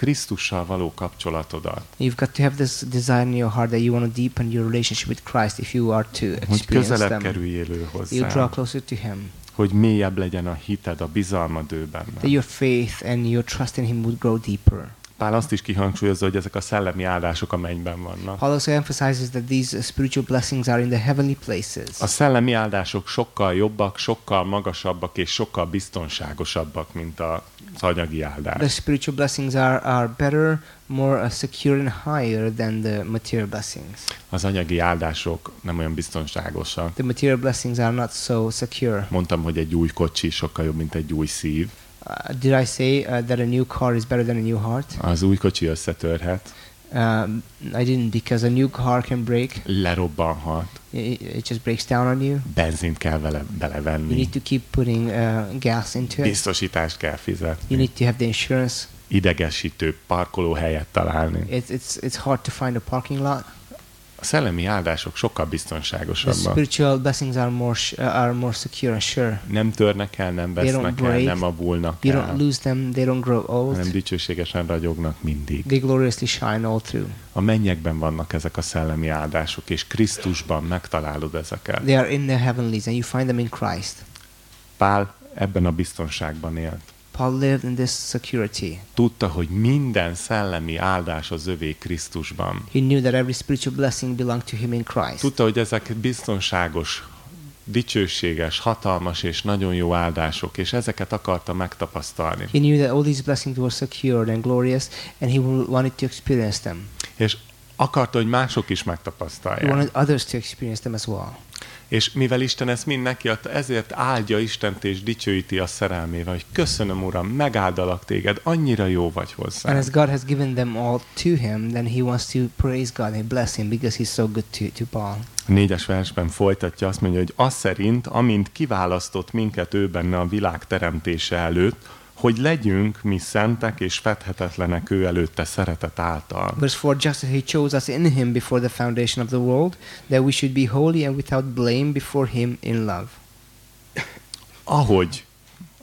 Krisztussal való kapcsolatodat. You've got to have this desire in your heart that you want to deepen your relationship with Christ if you are to Hogy experience közelebb them. kerüljél ő You draw closer to Him. Hogy mélyebb legyen a hited, a bizalmad ő That benne. your faith and your trust in Him would grow deeper. Pál azt is kihangsúlyozza, hogy ezek a szellemi áldások a mennyben vannak. Paul also emphasizes that these spiritual blessings are in the heavenly places. A szellemi áldások sokkal jobbak, sokkal magasabbak és sokkal biztonságosabbak, mint az anyagi The áldás. spiritual blessings are, are better, more uh, secure and higher than the material blessings. Az anyagi áldások nem olyan biztonságosak. The material blessings are not so secure. Mondtam, hogy egy új kocsi sokkal jobb, mint egy új szív. Uh, did I say uh, that a new car is better than a new heart? Az új kocsi összetörhet, Um, I didn't because a new car can break. lerobbanhat, It, it just breaks down on you. benzint kell vele You belevenni, need to keep putting uh, gas into it. biztosítást kell You fizetni, need to have the insurance. idegesítő parkolóhelyet találni. It's it's it's hard to find a parking lot. A szellemi áldások sokkal The biztonságosabbak. spiritual blessings are more uh, are more secure and sure. Nem törnek el, nem vesznek el, break. nem avulnak You el, don't lose them. They don't grow old. hanem dicsőségesen ragyognak mindig. They gloriously shine all through. A mennyekben vannak ezek a szellemi áldások, és Krisztusban megtalálod ezeket. They are in the heavenlies, and you find them in Christ. Pál ebben a biztonságban élt. Paul lived in this security. Tudta, hogy minden szellemi áldás az övé Krisztusban. He knew that every spiritual blessing belonged to him in Christ. Tudta, hogy ezek biztonságos, dicsőséges, hatalmas és nagyon jó áldások, és ezeket akarta megtapasztalni. He knew that all these blessings were secured and glorious, and he wanted to experience them. És akarta, hogy mások is He megtapasztalják. wanted others to experience them as well. És mivel Isten ezt mind neki adta, ezért áldja Istent és dicsőíti a szerelmével, hogy köszönöm, Uram, megáldalak téged, annyira jó vagy And hozzám. as God has given them all to him, then he wants to praise God and bless him because he's so good to, to Paul. A négyes versben folytatja, azt mondja, hogy az szerint, amint kiválasztott minket ő benne a világ teremtése előtt, hogy legyünk mi szentek és fedhetetlenek ő előtte szeretet által. Verse 4 Just as he chose us in him before the foundation of the world, that we should be holy and without blame before him in love. Ahogy,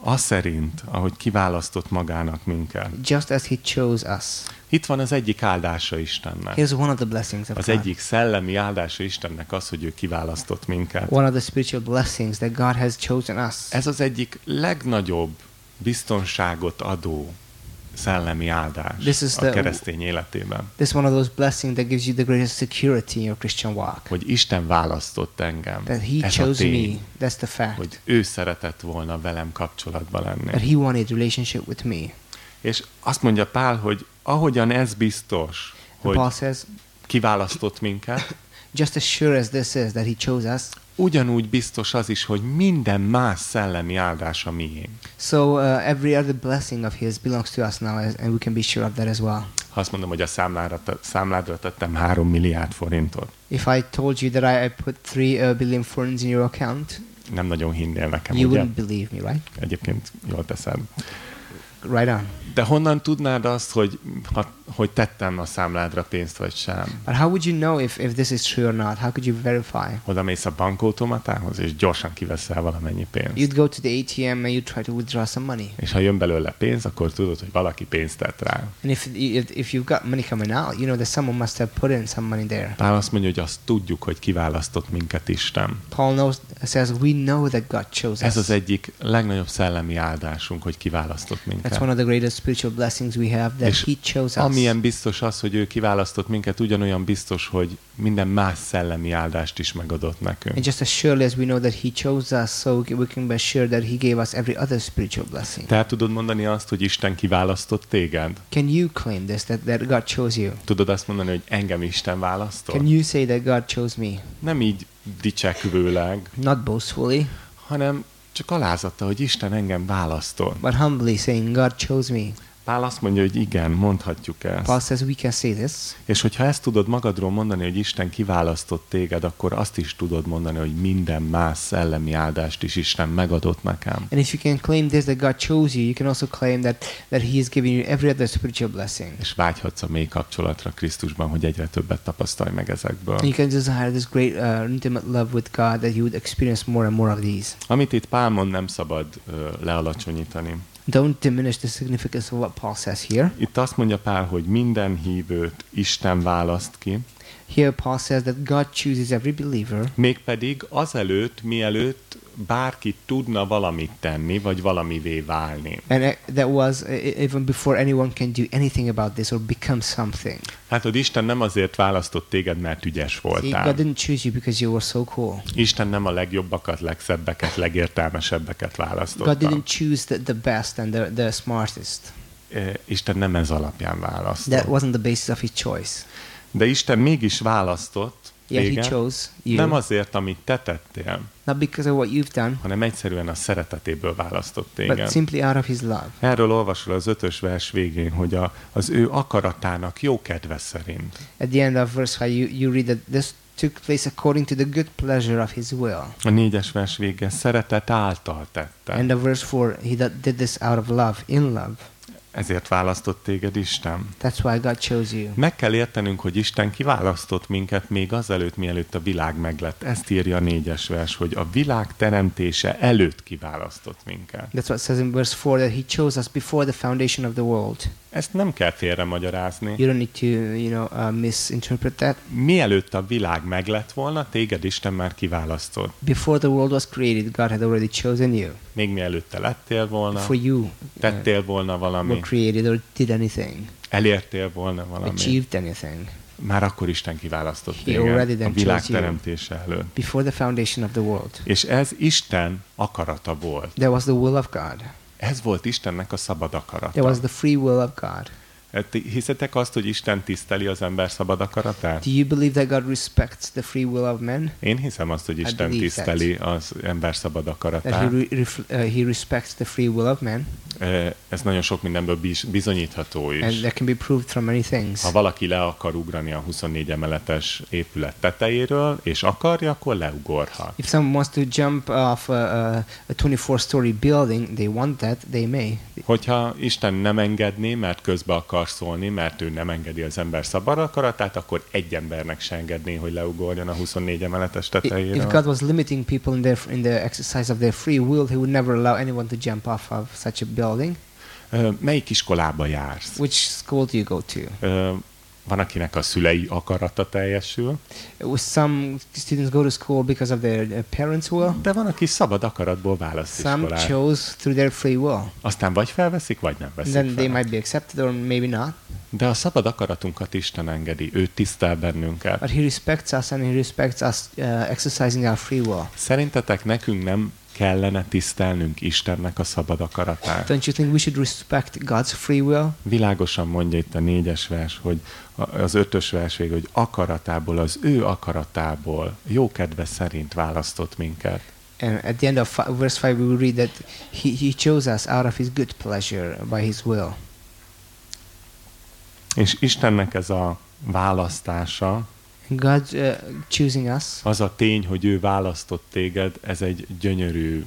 az szerint, ahogy kiválasztott magának minket. Just as he chose us. Itt van az egyik áldása Istennek. Here's one of the blessings of Az God. egyik szellemi áldása Istennek az, hogy ő kiválasztott minket. One of the spiritual blessings that God has chosen us. Ez az egyik legnagyobb biztonságot adó szellemi áldás This is a keresztény életében. This is one of those blessings that gives you the greatest security in your Christian walk. Hogy Isten választott engem. That he Ez chose tény, me. That's the fact. hogy ő szeretett volna velem kapcsolatba That lenni. he wanted relationship with me. És azt mondja Pál, hogy ahogyan ez biztos, hogy says, kiválasztott minket, just as sure as this is that he chose us, ugyanúgy biztos az is, hogy minden más szellemi áldás a miénk. so uh, every other blessing of his belongs to us now, and we can be sure of that as well. Ha azt mondom, hogy a számlára, számládra tettem három milliárd forintot, If I told you that I, put three uh, billion forints in your account, nem nagyon hinnél nekem, you ugye? wouldn't believe me, right? Egyébként jól teszed. Right on. De honnan tudnád azt, hogy, ha, hogy tettem a számládra pénzt vagy sem? But how would you know if, if this is true or not? How could you verify? Oda mész a bankautomatához, és gyorsan kiveszel valamennyi pénzt. You'd go to the ATM and you try to withdraw some money. És ha jön belőle pénz, akkor tudod, hogy valaki pénzt tett rá. And if, if, if you've got money coming out, you know that someone must have put in some money there. Pál azt mondja, hogy azt tudjuk, hogy kiválasztott minket Isten. Paul knows, says, we know that God chose Ez us. az egyik legnagyobb szellemi áldásunk, hogy kiválasztott minket. That's one of the greatest spiritual blessings we have, that És he chose us. Amilyen biztos az, hogy ő kiválasztott minket, ugyanolyan biztos, hogy minden más szellemi áldást is megadott nekünk. And just as surely as we know that he chose us, so we can be sure that he gave us every other spiritual blessing. Te tudod mondani azt, hogy Isten kiválasztott téged? Can you claim this, that, that God chose you? Tudod azt mondani, hogy engem Isten választott? Can you say that God chose me? Nem így dicsekvőleg, Not boastfully, hanem csak alázata, hogy Isten engem választott. but humbly saying, God chose me. Pál azt mondja, hogy igen, mondhatjuk ezt. Paul says we can say this. És hogyha ezt tudod magadról mondani, hogy Isten kiválasztott téged, akkor azt is tudod mondani, hogy minden más szellemi áldást is Isten megadott nekem. And if you can claim this, that God chose you, you can also claim that, that he has given you every other spiritual blessing. És vágyhatsz a mély kapcsolatra Krisztusban, hogy egyre többet tapasztalj meg ezekből. And you can desire this great uh, intimate love with God that you would experience more and more of these. Amit itt Pál mond, nem szabad ö, lealacsonyítani. Don't diminish the significance of what Paul says here. Itt azt mondja Pál, hogy minden hívőt Isten választ ki, Here, Paul says that God chooses every believer mégpedig azelőtt, mielőtt bárki tudna valamit tenni, vagy valamivé válni. And uh, that was uh, even before anyone can do anything about this or become something. Hát, hogy Isten nem azért választott téged, mert ügyes See, voltál. God didn't choose you because you were so cool. Isten nem a legjobbakat, legszebbeket, legértelmesebbeket God választotta. didn't choose the, the best and the, the smartest. Eh, Isten nem ez alapján That választott. wasn't the basis of his choice. De Isten mégis választott Yeah, he chose you. nem azért, amit te tettél, Not because of what you've done, hanem egyszerűen a szeretetéből választott but téged. simply out of his love. Erről olvasol az ötös vers végén, hogy a, az ő akaratának jó kedve szerint. At the end of verse 5, you, you read that this took place according to the good pleasure of his will. A négyes vers vége szeretet által tette. And the verse 4, he that did this out of love, in love. Ezért választott téged Isten. That's why God chose you. Meg kell értenünk, hogy Isten kiválasztott minket még azelőtt, mielőtt a világ meglett. Ezt írja a négyes vers, hogy a világ teremtése előtt kiválasztott minket. That's what it says in verse 4 that he chose us before the foundation of the world. Ezt nem kell félre magyarázni. You don't need to, you know, uh, misinterpret that. Mielőtt a világ meglett volna, téged Isten már kiválasztott. Before the world was created, God had already chosen you. Még mielőtt te lettél volna, Before you uh, tettél volna were valami, created or did anything, elértél volna valami, achieved anything. már akkor Isten kiválasztott He téged a világ teremtése előtt. Before the foundation of the world. És ez Isten akarata volt. That was the will of God. Ez volt Istennek a szabad That akarata. was the free will of God. Ti Hiszetek azt, hogy Isten tiszteli az ember szabad akaratát? Do you believe that God respects the free will of men? Én hiszem azt, hogy Isten tiszteli az ember szabad That he, akaratát. re- uh, he respects the free will of men? Eh, Ez nagyon sok mindenből biz- bizonyítható And is. that can be proved from many things. Ha valaki le akar ugrani a 24 emeletes épület tetejéről, és akarja, akkor leugorhat. If someone wants to jump off a, a, a 24-story building, they want that, they may. Hogyha Isten nem engedné, mert közbe akar szólni, mert ő nem engedi az ember szabad akaratát, akkor egy embernek se engedné, hogy leugorjon a 24 emeletes I- If. God was limiting people in their in the exercise of their free will, He would never allow anyone to jump off of such a building. Melyik iskolába jársz? Which school do you go to? Van, akinek a szülei akarata teljesül, Some students go to school because of their parents' will. de van, aki szabad akaratból választ Some iskolát. chose through their free will. Aztán vagy felveszik, vagy nem veszik Then they fel. might be accepted or maybe not. De a szabad akaratunkat Isten engedi, ő tisztel bennünket. But He respects us and He respects us uh, exercising our free will. Szerintetek nekünk nem kellene tisztelnünk Istennek a szabad akaratát? Don't you think we should respect God's free will? Világosan mondja itt a négyes vers, hogy az ötös vers végül, hogy akaratából, az ő akaratából, jó kedve szerint választott minket. And at the end of verse 5, we read that he, he chose us out of His good pleasure by His will. És Istennek ez a választása, God uh, choosing us, az a tény, hogy ő választott téged, ez egy gyönyörű,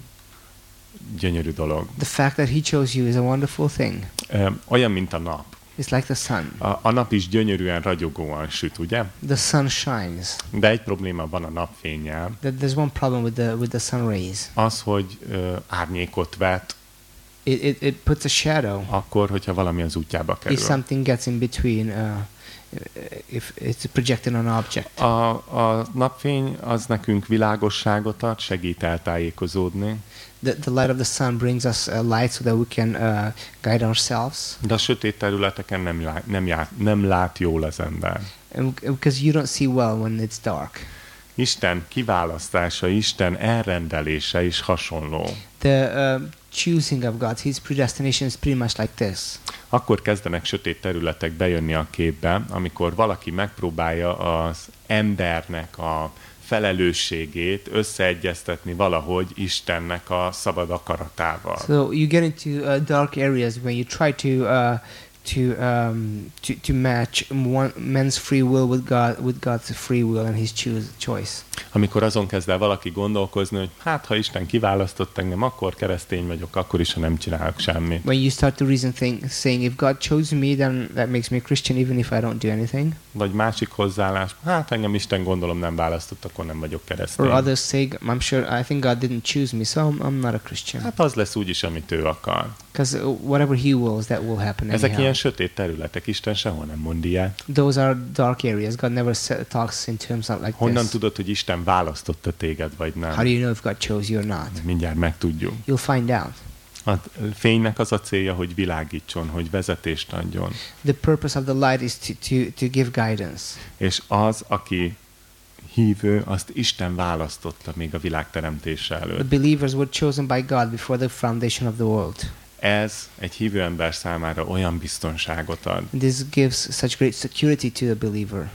gyönyörű dolog. the fact that He chose you is a wonderful thing. Ö, Olyan, mint a nap. It's like the sun. A, a nap is gyönyörűen ragyogóan süt, ugye? The sun shines. De egy probléma van a napfényel, there's one problem with the with the sun rays. az, hogy ö, árnyékot vet, It, it, it puts a shadow akkor, hogyha valami az útjába kerül. if something gets in between. Uh, if it's projected on an object. A, a napfény az nekünk világosságot ad, segít eltájékozódni, The, the light of the sun brings us uh, light so that we can uh, guide ourselves. de a sötét területeken nem, lát, nem, já, nem lát jól az ember. And because you don't see well when it's dark. Isten kiválasztása, Isten elrendelése is hasonló. The uh, choosing of God, His predestination is pretty much like this. Akkor kezdenek sötét területek bejönni a képbe, amikor valaki megpróbálja az embernek a felelősségét összeegyeztetni valahogy Istennek a szabad akaratával. So you get into uh, dark areas when you try to uh, to um, to to match one man's free will with God with God's free will and His choose choice. Amikor azon kezd el valaki gondolkozni, hogy hát ha Isten kiválasztott engem, akkor keresztény vagyok, akkor is, ha nem csinálok semmit. When you start to reason, think, saying, "If God chose me, then that makes me a Christian, even if I don't do anything." Vagy másik hozzáállás, hát engem Isten gondolom nem választott, akkor nem vagyok keresztény. Or others say, "I'm sure I think God didn't choose me, so I'm, I'm not a Christian." Hát az lesz úgyis, amit ő akar. Because whatever He wills, that will happen. Ezek anyhow. ilyen sötét területek, Isten sehol nem mond ilyet. Those are dark areas. God never talks in terms of like Honnan this. tudod, hogy Isten választotta téged, vagy How do nem? you know if God chose you or not? Mindjárt megtudjuk. You'll find out. A fénynek az a célja, hogy világítson, hogy vezetést adjon. The purpose of the light is to, to, to give guidance. És az, aki hívő, azt Isten választotta még a világ teremtése The előtt. believers were chosen by God before the foundation of the world. Ez egy hívő ember számára olyan biztonságot ad. This gives such great security to the believer.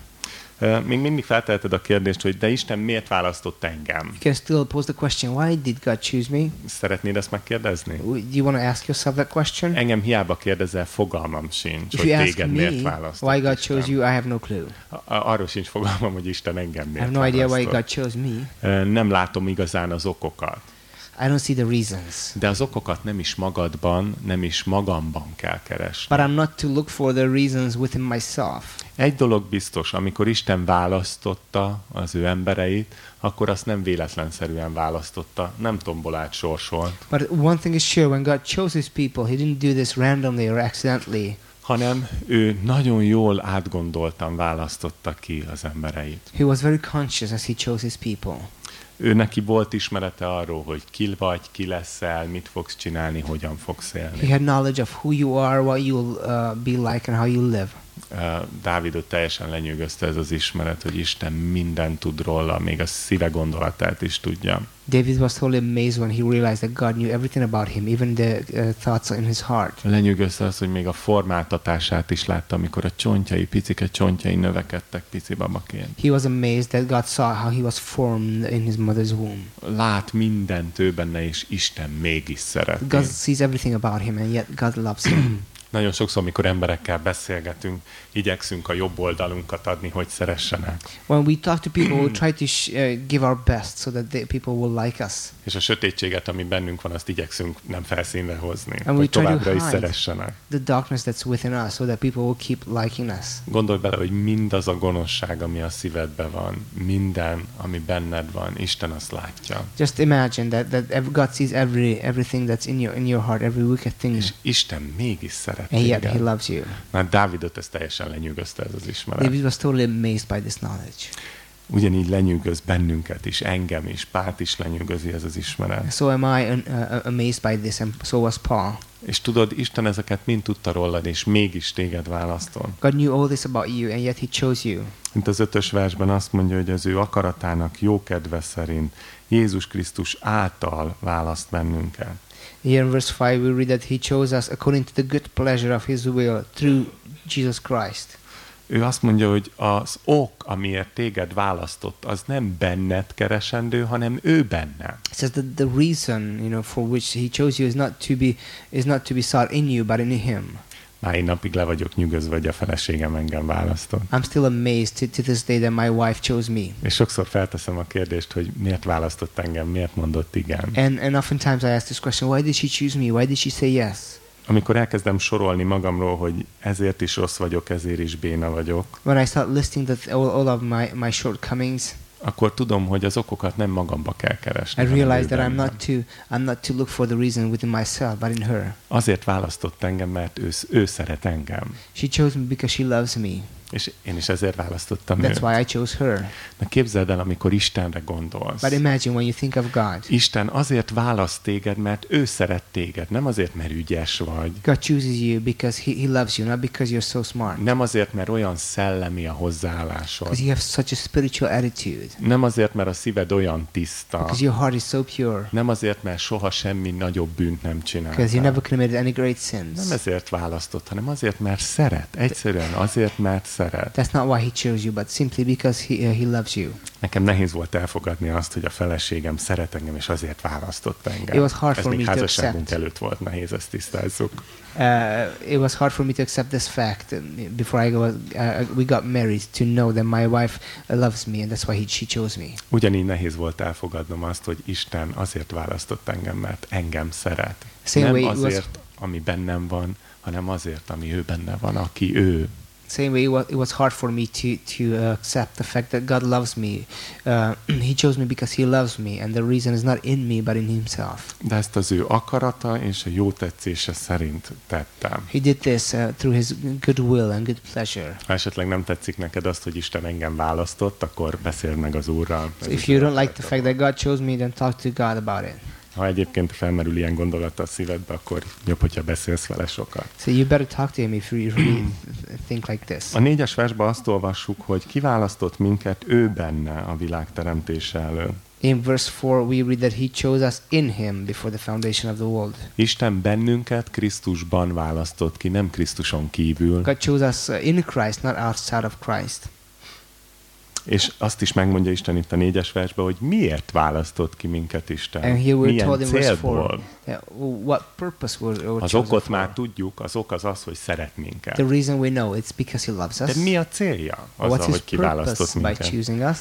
Még mindig felteheted a kérdést, hogy de Isten miért választott engem? You can still pose the question, why did God choose me? Szeretnéd ezt megkérdezni? Do you want to ask yourself that question? Engem hiába kérdezel, fogalmam sincs, If hogy téged miért me választott why God Isten. chose you, I have no clue. A- Arról sincs fogalmam, hogy Isten engem I miért have no idea why választott. God chose me. Nem látom igazán az okokat. I don't see the reasons. De az okokat nem is magadban, nem is magamban kell keresni. But I'm not to look for the reasons within myself. Egy dolog biztos, amikor Isten választotta az ő embereit, akkor azt nem véletlenszerűen választotta, nem tombolát sorsolt, But one thing is sure, when God chose his people, he didn't do this randomly or accidentally. hanem ő nagyon jól átgondoltan választotta ki az embereit. He was very conscious as he chose his people. Ő neki volt ismerete arról, hogy ki vagy, ki leszel, mit fogsz csinálni, hogyan fogsz He élni. had knowledge of who you are, what you'll uh, be like, and how you live. Dávidot teljesen lenyűgözte ez az ismeret, hogy Isten mindent tud róla, még a szíve gondolatát is tudja. David was totally amazed when he realized that God knew everything about him, even the uh, thoughts in his heart. Lenyűgözte az, hogy még a formáltatását is látta, amikor a csontjai, picike csontjai növekedtek pici babaként. He was amazed that God saw how he was formed in his mother's womb. Lát mindent ő benne, és Isten mégis szeret. God sees everything about him, and yet God loves him. Nagyon sokszor, amikor emberekkel beszélgetünk, igyekszünk a jobb oldalunkat adni, hogy szeressenek. when we talk to people, we try to uh, give our best so that the people will like us. És a sötétséget, ami bennünk van, azt igyekszünk nem felszínre hozni, we hogy továbbra is szeressenek. The darkness that's within us, so that people will keep liking us. Gondolj bele, hogy mindaz a gonoszság, ami a szívedben van, minden, ami benned van, Isten azt látja. Just imagine that that God sees every everything that's in your in your heart, every wicked thing, És Isten mégis szeret and yet He loves you. Már Dávidot ez teljesen lenyűgözte ez az ismeret. David was totally amazed by this knowledge. Ugyanígy lenyűgöz bennünket is, engem is, Pát is lenyűgözi ez az ismeret. So am I uh, uh, amazed by this, and so was Paul. És tudod, Isten ezeket mind tudta rólad, és mégis téged választol. God knew all this about you, and yet He chose you. Mint az ötös versben azt mondja, hogy az ő akaratának jó kedve szerint Jézus Krisztus által választ bennünket. Here in verse 5, we read that He chose us according to the good pleasure of His will through Jesus Christ. Ő azt mondja, hogy az ok, amiért téged választott, az nem benned keresendő, hanem ő benne. It says that the reason, you know, for which He chose you is not to be is not to be sought in you, but in Him. Én napig le vagyok nyugodva, hogy a feleségem engem választott. I'm still amazed to, to this day that my wife chose me. És sokszor felteszem a kérdést, hogy miért választott engem, miért mondott igen. And and oftentimes I ask this question: Why did she choose me? Why did she say yes? Amikor elkezdem sorolni magamról, hogy ezért is rossz vagyok, ezért is béna vagyok, When I start listing the, all, all of my, my shortcomings, akkor tudom, hogy az okokat nem magamba kell keresni. I realize that I'm not to I'm not to look for the reason within myself, but in her. Azért választott engem, mert ő, ő szeret engem. She chose me because she loves me. És én is ezért választottam That's őt. why I chose her. Na képzeld el, amikor Istenre gondolsz. But imagine when you think of God. Isten azért választ téged, mert ő szeret téged, nem azért, mert ügyes vagy. God chooses you because he, he loves you, not because you're so smart. Nem azért, mert olyan szellemi a hozzáállásod. Because you have such a spiritual attitude. Nem azért, mert a szíved olyan tiszta. Because your heart is so pure. Nem azért, mert soha semmi nagyobb bűnt nem Because you never committed any great Nem sins. ezért választott, hanem azért, mert szeret. Egyszerűen azért, mert szeret. That's not why he chose you, but simply because he, uh, he loves you. Nekem nehéz volt elfogadni azt, hogy a feleségem szeret engem, és azért választott engem. It was hard Ez for még me házasságunk előtt volt, nehéz ezt tisztázzuk. Uh, it was hard for me to accept this fact uh, before I go, uh, we got married to know that my wife uh, loves me and that's why he, she chose me. Ugyanígy nehéz volt elfogadnom azt, hogy Isten azért választott engem, mert engem szeret. Same Nem way it was- azért, ami bennem van, hanem azért, ami ő benne van, aki ő. Same way, it was, it was hard for me to to uh, accept the fact that God loves me. Uh, he chose me because He loves me, and the reason is not in me, but in Himself. De ezt az ő akarata és a jó tetszése szerint tettem. He did this uh, through His good will and good pleasure. Ha esetleg nem tetszik neked azt, hogy Isten engem választott, akkor beszél meg az Úrral. So if you don't like the fact that God chose me, then talk to God about it. Ha egyébként felmerül ilyen gondolat a szívedbe, akkor jobb, hogyha beszélsz vele sokat. So you better talk to Him if you really think like this. A négyes versben azt olvassuk, hogy kiválasztott minket ő benne a világ teremtése elől. In verse 4, we read that He chose us in Him before the foundation of the world. Isten bennünket Krisztusban választott ki, nem Krisztuson kívül. God chose us in Christ, not outside of Christ. És azt is megmondja Isten itt a négyes versben, hogy miért választott ki minket Isten. And here we're Milyen told in verse 4 célból. that what purpose were, were Az okot for. már tudjuk, az ok az az, hogy szeret minket. The reason we know it's because He loves us. De mi a célja azzal, hogy kiválasztott purpose by minket? choosing us?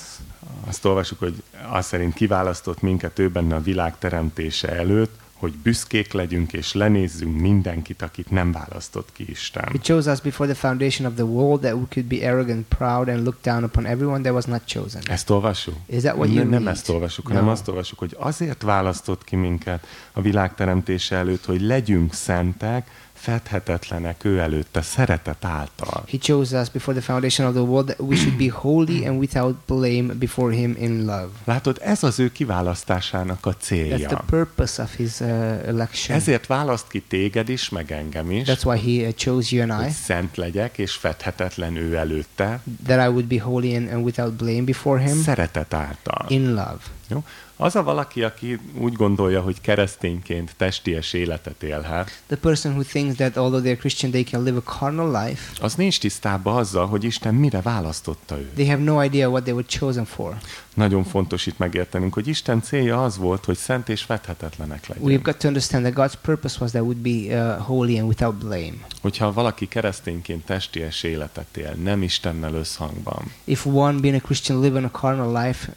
Azt olvasjuk, hogy azt szerint kiválasztott minket ő benne a világ teremtése előtt, hogy büszkék legyünk és lenézzünk mindenkit, akit nem választott ki Isten. He chose us before the foundation of the world that we could be arrogant, proud, and look down upon everyone that was not chosen. Ezt olvassuk? Is that what you nem, nem read? ezt olvasjuk, hanem No. azt olvasjuk, hogy azért választott ki minket a világ teremtése előtt, hogy legyünk szentek, fedhetetlenek ő előtte, szeretet által. He chose us before the foundation of the world that we should be holy and without blame before Him in love. Látod, ez az ő kiválasztásának a That's the célja. purpose of His uh, election. Ezért választ ki téged is, meg engem is, That's why He uh, chose you and hogy I, szent legyek és fedhetetlen ő előtte, that I would be holy and, and without blame before Him szeretet által. in love. Jó? Az a valaki, aki úgy gondolja, hogy keresztényként testies életet élhet, The person who thinks that although they're Christian, they can live a carnal life, az nincs tisztában azzal, hogy Isten mire választotta őt. they have no idea what they were chosen for. Nagyon fontos itt megértenünk, hogy Isten célja az volt, hogy szent és fedhetetlenek We've legyünk. got to understand that God's purpose was that would be uh, holy and without blame. Hogyha valaki keresztényként testies életet él, nem Istennel összhangban, If one being a Christian live in a carnal life,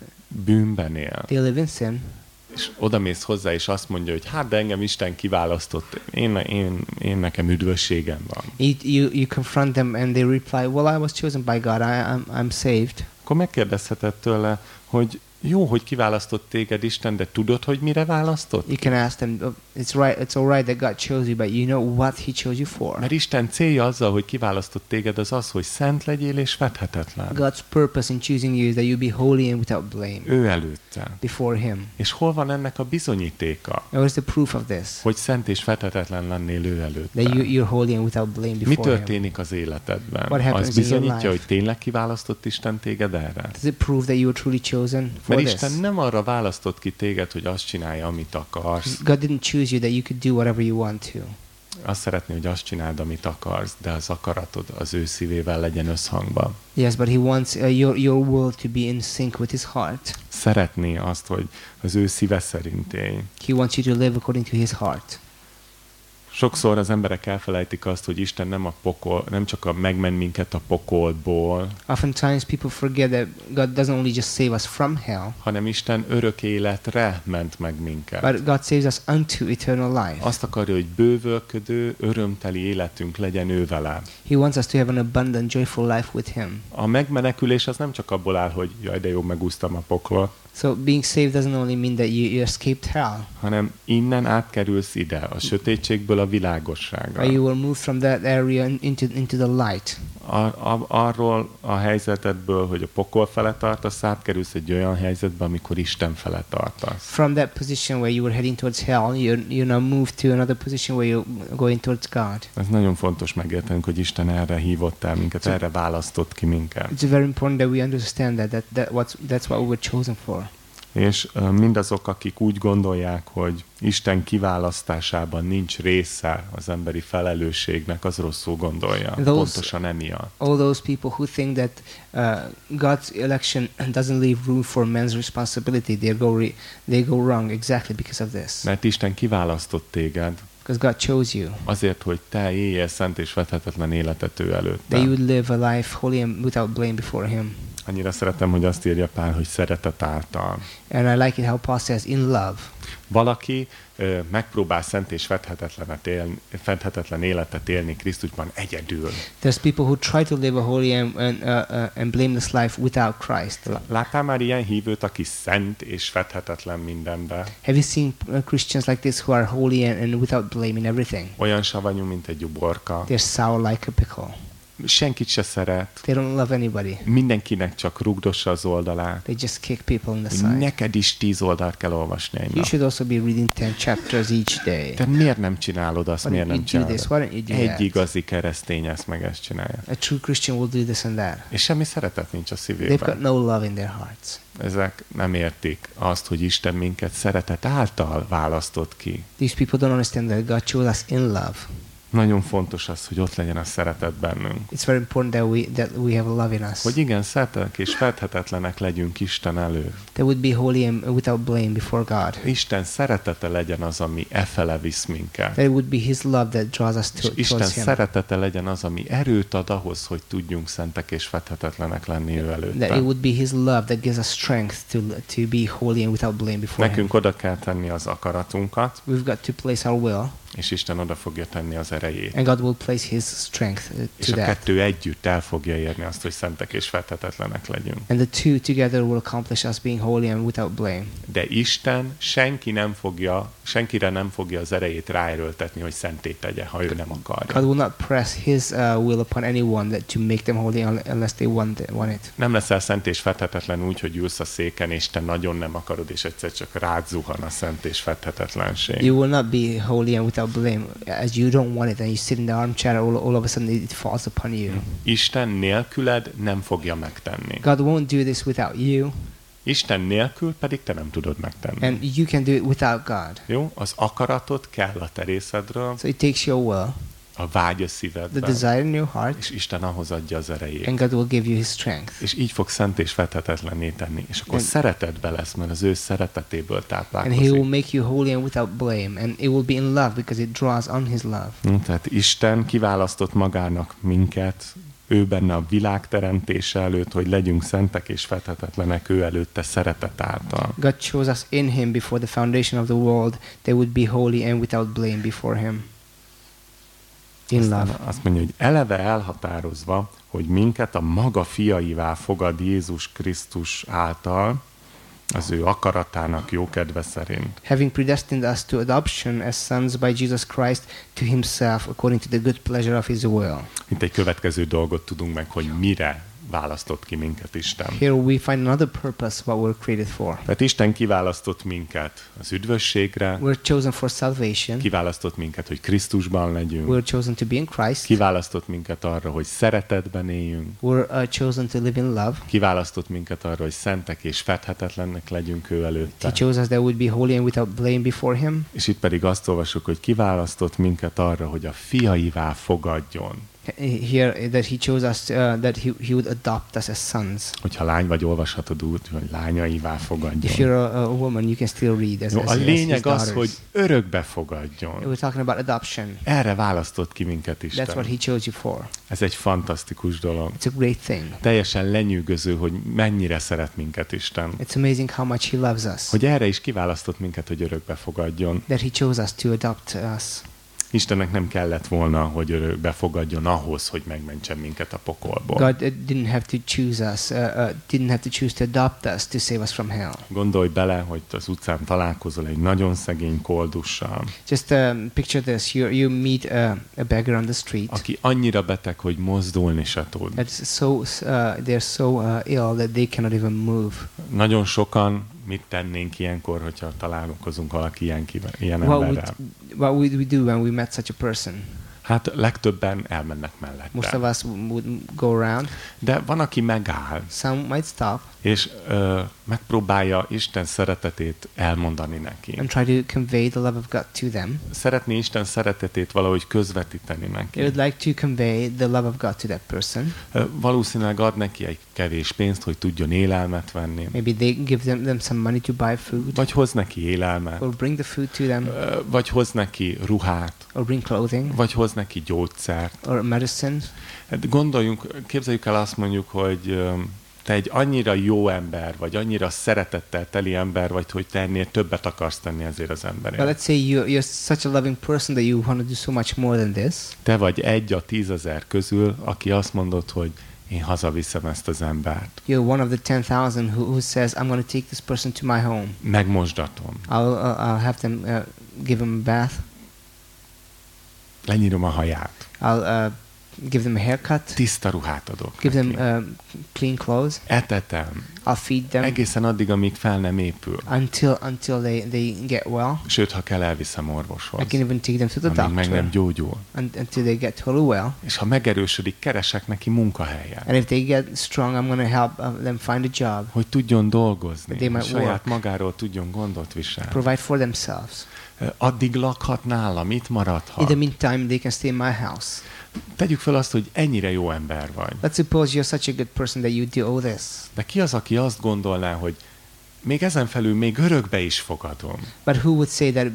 bűnben él, they live in sin, és odamész hozzá, és azt mondja, hogy hát, de engem Isten kiválasztott, én, én, én nekem üdvösségem van. you, you, you confront them and they reply, well, I was chosen by God, I, I'm, I'm saved. Akkor megkérdezheted tőle, hogy jó, hogy kiválasztott téged Isten, de tudod, hogy mire választott? You can ask them, "Oh, it's right, it's all right that God chose you, but you know what He chose you for. Mert Isten célja azzal, hogy kiválasztott téged, az az, hogy szent legyél és fedhetetlen. God's purpose in choosing you is that you be holy and without blame Ő előtte. before Him. És hol van ennek a bizonyítéka, what's the proof of this? hogy szent és fedhetetlen lennél ő That you, előtte? you're holy and without blame Mi before Him. történik az életedben? What happens Az in your bizonyítja, hogy tényleg kiválasztott Isten téged erre? Does it prove that you were truly chosen for Mert this? Isten nem arra választott ki téged, hogy azt csinálja, amit akarsz. God didn't choose you that you could do whatever you want to. Azt szeretné, hogy azt csináld, amit akarsz, de az akaratod az ő szívével legyen összhangban. Yes, but He wants uh, your, your will to be in sync with His heart. Szeretné azt, hogy az ő szíve szerint élj. He wants you to live according to His heart. Sokszor az emberek elfelejtik azt, hogy Isten nem a pokol, nem csak a megment minket a pokolból, Oftentimes people forget that God doesn't only just save us from hell, hanem Isten örök életre ment meg minket. but God saves us unto eternal life. Azt akarja, hogy bővölködő, örömteli életünk legyen ő vele. He wants us to have an abundant, joyful life with Him. A megmenekülés az nem csak abból áll, hogy jaj, de jó, megúsztam a poklot, So being saved doesn't only mean that you, you escaped hell, hanem innen átkerülsz ide, a sötétségből a világosságra. you will move from that area in- into, into the light. A, a, arról a helyzetedből, hogy a pokol fele tartasz, átkerülsz egy olyan helyzetbe, amikor Isten fele tartasz. From that position where you were heading towards hell, you you now move to another position where you're going towards God. Ez nagyon fontos megértenünk, hogy Isten erre hívott el minket, erre választott ki minket. It's very important that we understand that, that, that what's, that's what we were chosen for. És mindazok, akik úgy gondolják, hogy Isten kiválasztásában nincs része az emberi felelősségnek, az rosszul gondolja. Those- Pontosan emiatt. All those people who think that uh, God's election doesn't leave room for man's responsibility, they go, re- they go wrong exactly because of this. Mert Isten kiválasztott téged Because God chose you. azért, hogy te élj szent és vethetetlen életet ő That you would live a life holy and without blame before Him. Annyira szeretem, hogy azt írja Pál, hogy szeretet által. And I like it how Paul says, in love. Valaki ö, megpróbál szent és fedhetetlenet élni, fedhetetlen életet élni Krisztusban egyedül. There's people who try to live a holy and, and, uh, uh, and blameless life without Christ. Lá- Láttál már ilyen hívőt, aki szent és fedhetetlen mindenbe? Have you seen uh, Christians like this who are holy and, and without blame in everything? Olyan savanyú, mint egy uborka. They're sour like a pickle. Senkit se szeret. They don't love anybody. Mindenkinek csak rugdossa az oldalát. They just kick people in the side. neked is tíz oldalt kell olvasni egy You should also be reading 10 chapters each day. Te miért nem csinálod azt, Why miért nem this? csinálod? Why don't you do Egy that? igazi keresztény ezt meg ezt csinálja. A true Christian will do this and that. És semmi szeretet nincs a They've szívében. got no love in their hearts. Ezek nem értik azt, hogy Isten minket szeretet által választott ki. These people don't understand that God chose us in love. Nagyon fontos az, hogy ott legyen a szeretet bennünk. It's very important that we that we have love in us. Hogy igen, szeretek és fedhetetlenek legyünk Isten elő. That would be holy and without blame before God. Isten szeretete legyen az, ami efele visz minket. That it would be His love that draws us to, Isten towards Him. szeretete legyen az, ami erőt ad ahhoz, hogy tudjunk szentek és fedhetetlenek lenni ő That it előtte. would be His love that gives us strength to to be holy and without blame before Him. Nekünk oda kell tenni az akaratunkat, We've got to place our will, és Isten oda fogja tenni az erejét. and God will place His strength uh, És to a that. kettő együtt el fogja érni azt, hogy szentek és fedhetetlenek legyünk. And the two together will accomplish us being holy and without blame. De Isten senki nem fogja, senkire nem fogja az erejét ráerőltetni, hogy szenté tegye, ha ő nem God akarja. will not press His uh, will upon anyone that to make them holy un- unless they want, want it. Nem leszel szent és fedhetetlen úgy, hogy ülsz a széken, és te nagyon nem akarod, és egyszer csak rád zuhan a szent és fedhetetlenség. You will not be holy and without blame as you don't want it and you sit in the armchair all, all of a sudden it falls upon you. Isten nélküled nem fogja megtenni. God won't do this without you Isten nélkül pedig te nem tudod megtenni. and you can do it without God. Jó? Az akaratod kell a terészedről, So it takes your will, a vágy a the szívedben, desire in your heart, és Isten ahhoz adja az erejét. and God will give you His strength. És így fog szent és fedhetetlenné tenni. És akkor And- szeretetbe lesz, mert az ő szeretetéből And He will táplálkozik. make you holy and without blame, and it will be in love because it draws on His love. Hm, Tehát Isten kiválasztott magának minket, ő benne a világ teremtése előtt, hogy legyünk szentek és fedhetetlenek ő előtte szeretet által. God chose us in Him before the foundation of the world, they would be holy and without blame before Him. Aztán azt mondja, hogy eleve elhatározva, hogy minket a maga fiaivá fogad Jézus Krisztus által, az ő akaratának jó kedve szerint. having predestined us to adoption as sons by Jesus Christ to himself according to the good pleasure of his will. Itt egy következő dolgot tudunk meg, hogy mire választott ki minket Isten. Here we find another purpose what we're created for. Tehát Isten kiválasztott minket az üdvösségre, We're chosen for salvation. kiválasztott minket, hogy Krisztusban legyünk, We're chosen to be in Christ. kiválasztott minket arra, hogy szeretetben éljünk, We're uh, chosen to live in love. kiválasztott minket arra, hogy szentek és fedhetetlennek legyünk ő He előtte. chose us that would be holy and without blame before him. És itt pedig azt olvasjuk, hogy kiválasztott minket arra, hogy a fiaivá fogadjon. Here that he chose us uh, that he, he would adopt us as sons. Hogyha lány vagy, olvashatod úgy, hogy lányaivá If fogadjon. you're a, a woman, you can still read as, Jó, as, a as lényeg az, daughters. hogy örökbe fogadjon. We're talking about adoption. Erre választott ki minket That's what Isten. he chose you for. Ez egy fantasztikus dolog. It's a great thing. Teljesen lenyűgöző, hogy mennyire szeret minket Isten. It's amazing how much he loves us. Hogy erre is kiválasztott minket, hogy örökbe fogadjon. That he chose us to adopt us. Istennek nem kellett volna, hogy örökbe fogadjon ahhoz, hogy megmentsen minket a pokolból. God didn't have to choose us, uh, uh, didn't have to choose to adopt us to save us from hell. Gondolj bele, hogy az utcán találkozol egy nagyon szegény koldussal, Just um, picture this: you you meet uh, a beggar on the street. aki annyira beteg, hogy mozdulni se tud. That's so uh, they're so uh, ill that they cannot even move. Nagyon sokan mit tennénk ilyenkor, hogyha találkozunk valaki ilyen, ilyen What would emberrel? what would we do when we met such a person? Hát legtöbben elmennek Most of mellette. us would go around. De van, aki megáll, Some might stop és ö, megpróbálja Isten szeretetét elmondani neki. and try to convey the love of God to them. Szeretné Isten szeretetét valahogy közvetíteni They neki. would like to convey the love of God to that person. Valószínűleg ad neki egy kevés pénzt, hogy tudjon élelmet venni. Maybe they give them, them some money to buy food, Vagy hoz neki élelmet. or bring the food to them, Vagy hoz neki ruhát. or bring clothing, Vagy hoz neki gyógyszert. or medicine. Hát gondoljunk, képzeljük el azt mondjuk, hogy te egy annyira jó ember, vagy annyira szeretettel teli ember vagy, hogy te ennél többet akarsz tenni ezért az But emberért. let's say you, you're such a loving person that you want to do so much more than this. Te vagy egy a tízezer közül, aki azt mondod, hogy én hazaviszem ezt az embert. You're one of the 10,000 who, who says, I'm going to take this person to my home. Megmosdatom. I'll, uh, I'll have them uh, give them a bath. Lenyírom a haját. I'll uh, give them a haircut. Tiszta ruhát adok Give neki. them uh, clean clothes. Etetem. I'll feed them Egészen addig, amíg fel nem épül. until until they, they get well. Sőt, ha kell, elviszem orvoshoz. I can even take them to the Amíg meg nem doctor gyógyul. un- until they get totally well. És ha megerősödik, keresek neki munkahelyet. And if they get strong, I'm going to help uh, them find a job, Hogy tudjon dolgozni. They might saját work. magáról tudjon gondot viselni. provide for themselves. Addig lakhat nálam, itt In maradhat. the meantime, they can stay in my house. Tegyük fel azt, hogy ennyire jó ember vagy. Let's suppose you're such a good person that you do all this. De ki az, aki azt gondolná, hogy még ezen felül még örökbe is fogadom? But who would say that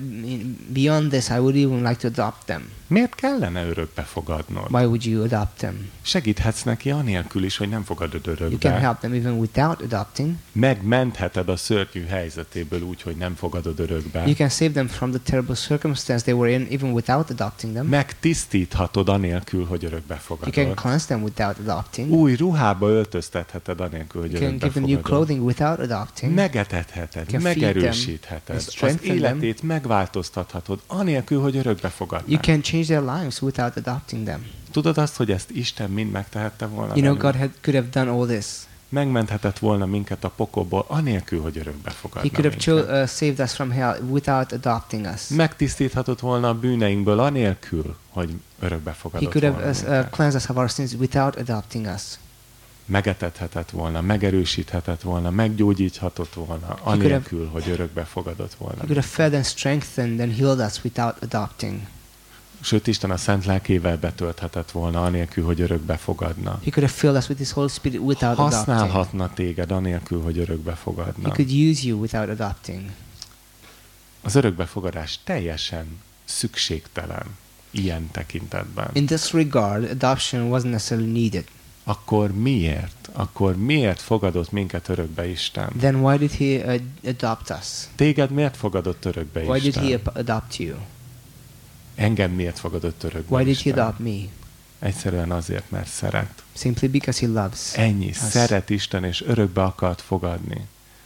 beyond this, I would even like to adopt them? Miért kellene örökbe fogadnod? Why would you adopt them? Segíthetsz neki anélkül is, hogy nem fogadod You can örökbe. help them even without adopting. Megmentheted a szörnyű helyzetéből úgy, hogy nem fogadod örökbe. You can save them from the terrible circumstance they were in even without adopting them. Megtisztíthatod anélkül, hogy örökbe You can fogadod. cleanse them without adopting. Új ruhába öltöztetheted anélkül, hogy You can örökbe give them new fogadod. clothing without adopting. Megetetheted, You megerősítheted, az életét megváltoztathatod, anélkül, hogy örökbe You fogadnál. can change their lives without adopting them. Tudod azt, hogy ezt Isten mind megtehette volna You know? God had, could have done all this. Megmenthetett volna minket a pokolból, anélkül, hogy örökbe He fogadna could have cho- uh, saved us from hell without adopting us. Megtisztíthatott volna a bűneinkből, anélkül, hogy örökbe He fogadott could have volna uh, uh, cleansed us of our sins without adopting us. Megetethetett volna, megerősíthetett volna, meggyógyíthatott volna, anélkül, hogy örökbe fogadott volna. He could have fed and strengthened and healed us without adopting. Sőt, Isten a szent lelkével betölthetett volna, anélkül, hogy örökbe fogadna. He could have filled us with His Holy Spirit without adopting. Használhatna téged, anélkül, hogy örökbe He fogadna. could use you without adopting. Az örökbefogadás teljesen szükségtelen ilyen tekintetben. In this regard, adoption wasn't necessarily needed. Akkor miért? Akkor miért fogadott minket örökbe Isten? Then why did He uh, adopt us? Téged miért fogadott örökbe Why did He Isten? ap- adopt you? Engem miért fogadott örökbe Why did He adopt me? Egyszerűen azért, mert szeret. Simply because He loves. Ennyi. us. Szeret Isten, és örökbe akart fogadni.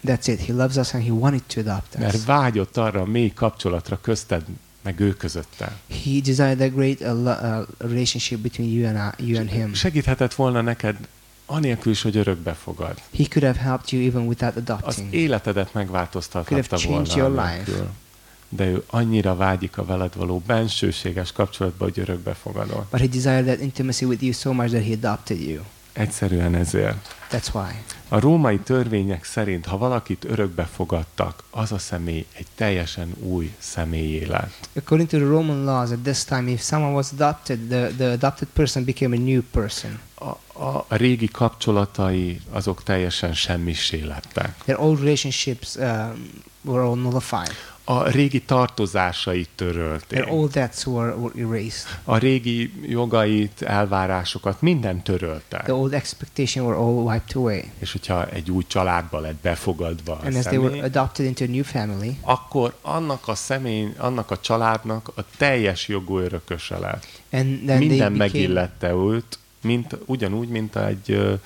That's it. He loves us and He wanted to adopt us. Mert vágyott arra a mély kapcsolatra közted, meg ő közötte. He desired a great uh, lo- uh, relationship between you and, I, you and Him. Segíthetett volna neked anélkül is, hogy örökbe fogad. He could have helped you even without Az adopting. életedet Could megváltoztathatta have volna changed your anélkül. De ő annyira vágyik a veled való bensőséges kapcsolatba, hogy örökbe fogadol. But He desired that intimacy with you so much that He adopted you. Egyszerűen ezért. That's why. A római törvények szerint, ha valakit örökbe fogadtak, az a személy egy teljesen új személyé lett. According to the Roman laws at this time, if someone was adopted, the, the adopted person became a new person. A, a, a régi kapcsolatai azok teljesen semmissé lettek. Their old relationships um, were all nullified. A régi tartozásait törölték. Old debts were, were erased. A régi jogait, elvárásokat, minden töröltek. The old expectation were all wiped away. És hogyha egy új családba lett befogadva a And as they were személy, adopted into a new family, akkor annak a személy, annak a családnak a teljes jogú örököse lett. and then they Minden became, megillette őt, mint, ugyanúgy, mint egy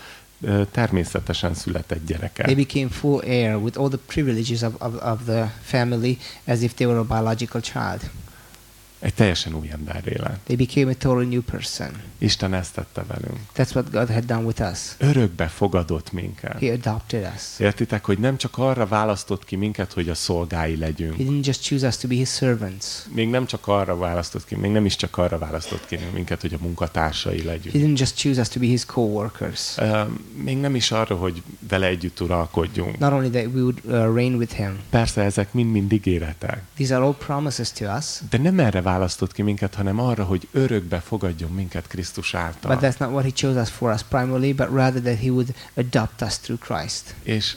természetesen született gyereke. they became full heir with all the privileges of, of, of the family as if they were a biological child. Egy teljesen új emberré lett. They became a totally new person. Isten ezt tette velünk. That's what God had done with us. Örökbe fogadott minket. He adopted us. Értitek, hogy nem csak arra választott ki minket, hogy a szolgái legyünk. He didn't just choose us to be His servants. Még nem csak arra választott ki, még nem is csak arra választott ki minket, hogy a munkatársai He legyünk. didn't just choose us to be His co-workers. Ö, Még nem is arra, hogy vele együtt uralkodjunk. Not only that we would uh, reign with Him. Persze ezek mind-mind ígéretek. These are all promises to us. De nem erre választott ki minket, hanem arra, hogy örökbe fogadjon minket Krisztus által. But that's not what He chose us for us primarily, but rather that He would adopt us through Christ. És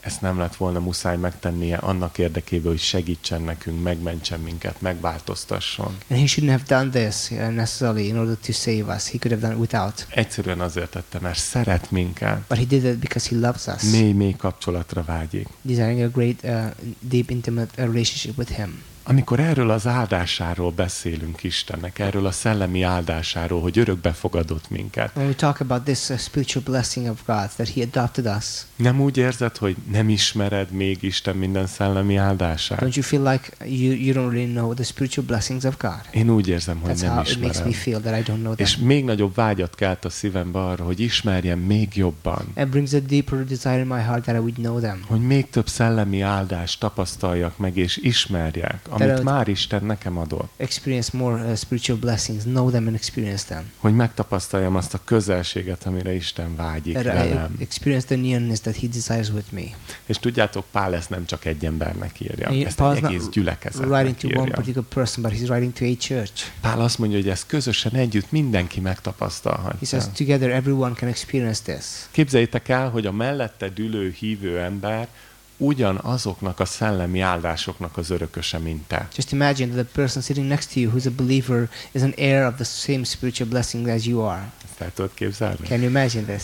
ezt nem lett volna muszáj megtennie annak érdekében, hogy segítsen nekünk, megmentsen minket, megváltoztasson. And he shouldn't have done this necessarily in order to save us. He could have done it without. Egyszerűen azért tette, mert szeret minket, But he did it because he loves us, mély-mély kapcsolatra vágyik. desiring a great, uh, deep, intimate relationship with him. Amikor erről az áldásáról beszélünk Istennek, erről a szellemi áldásáról, hogy örökbe fogadott minket, When we talk about this uh, spiritual blessing of God, that he adopted us, nem úgy érzed, hogy nem ismered még Isten minden szellemi áldását? don't you feel like you, you don't really know the spiritual blessings of God? Én úgy érzem, hogy That's nem how it makes me ismerem. feel that I don't know És them. még nagyobb vágyat kelt a szívembe arra, hogy ismerjem még jobban, It brings a deeper desire in my heart that I would know them. hogy még több szellemi áldást tapasztaljak meg, és ismerjek, amit már Isten nekem adott. Experience more uh, spiritual blessings, know them and experience them. Hogy megtapasztaljam azt a közelséget, amire Isten vágyik That velem. experience the nearness that he desires with me. És tudjátok, Pál ezt nem csak egy embernek írja, And ezt Paul's egy egész writing gyülekezetnek to one írja. particular person, but he's writing to a church. Pál azt mondja, hogy ezt közösen együtt mindenki He megtapasztalhatja. says, together everyone can experience this. Képzeljétek el, hogy a mellette dülő hívő ember ugyanazoknak a szellemi áldásoknak az örököse, mint te. Just imagine that the person sitting next to you who's a believer is an heir of the same spiritual blessing as you are. Ezt el tudod képzelni? Can you imagine this?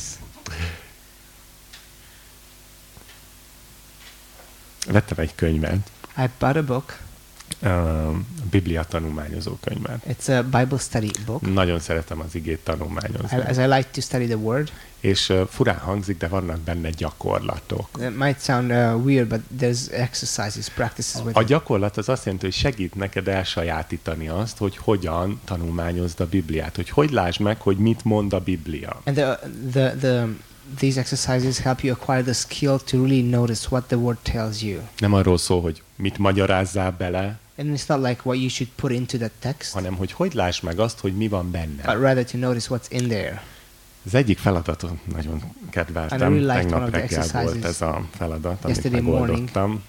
Vettem egy könyvet, I bought a book. Biblia tanulmányozó könyvet. It's a Bible study book. Nagyon szeretem az igét tanulmányozni. As I like to study the Word, És uh, furán hangzik, de vannak benne gyakorlatok. it might sound uh, weird, but there's exercises, practices with A gyakorlat az azt jelenti, hogy segít neked elsajátítani azt, hogy hogyan tanulmányozd a Bibliát, hogy hogy lásd meg, hogy mit mond a Biblia. And the, the, the, these exercises help you acquire the skill to really notice what the Word tells you. Nem arról szól, hogy mit magyarázzál bele, And it's not like what you should put into that text, hanem hogy hogy lásd meg azt, hogy mi van benne. but rather to notice what's in there. Az egyik feladatot nagyon kedveltem. Really Tegnap the reggel volt ez a feladat, amit morning. megoldottam.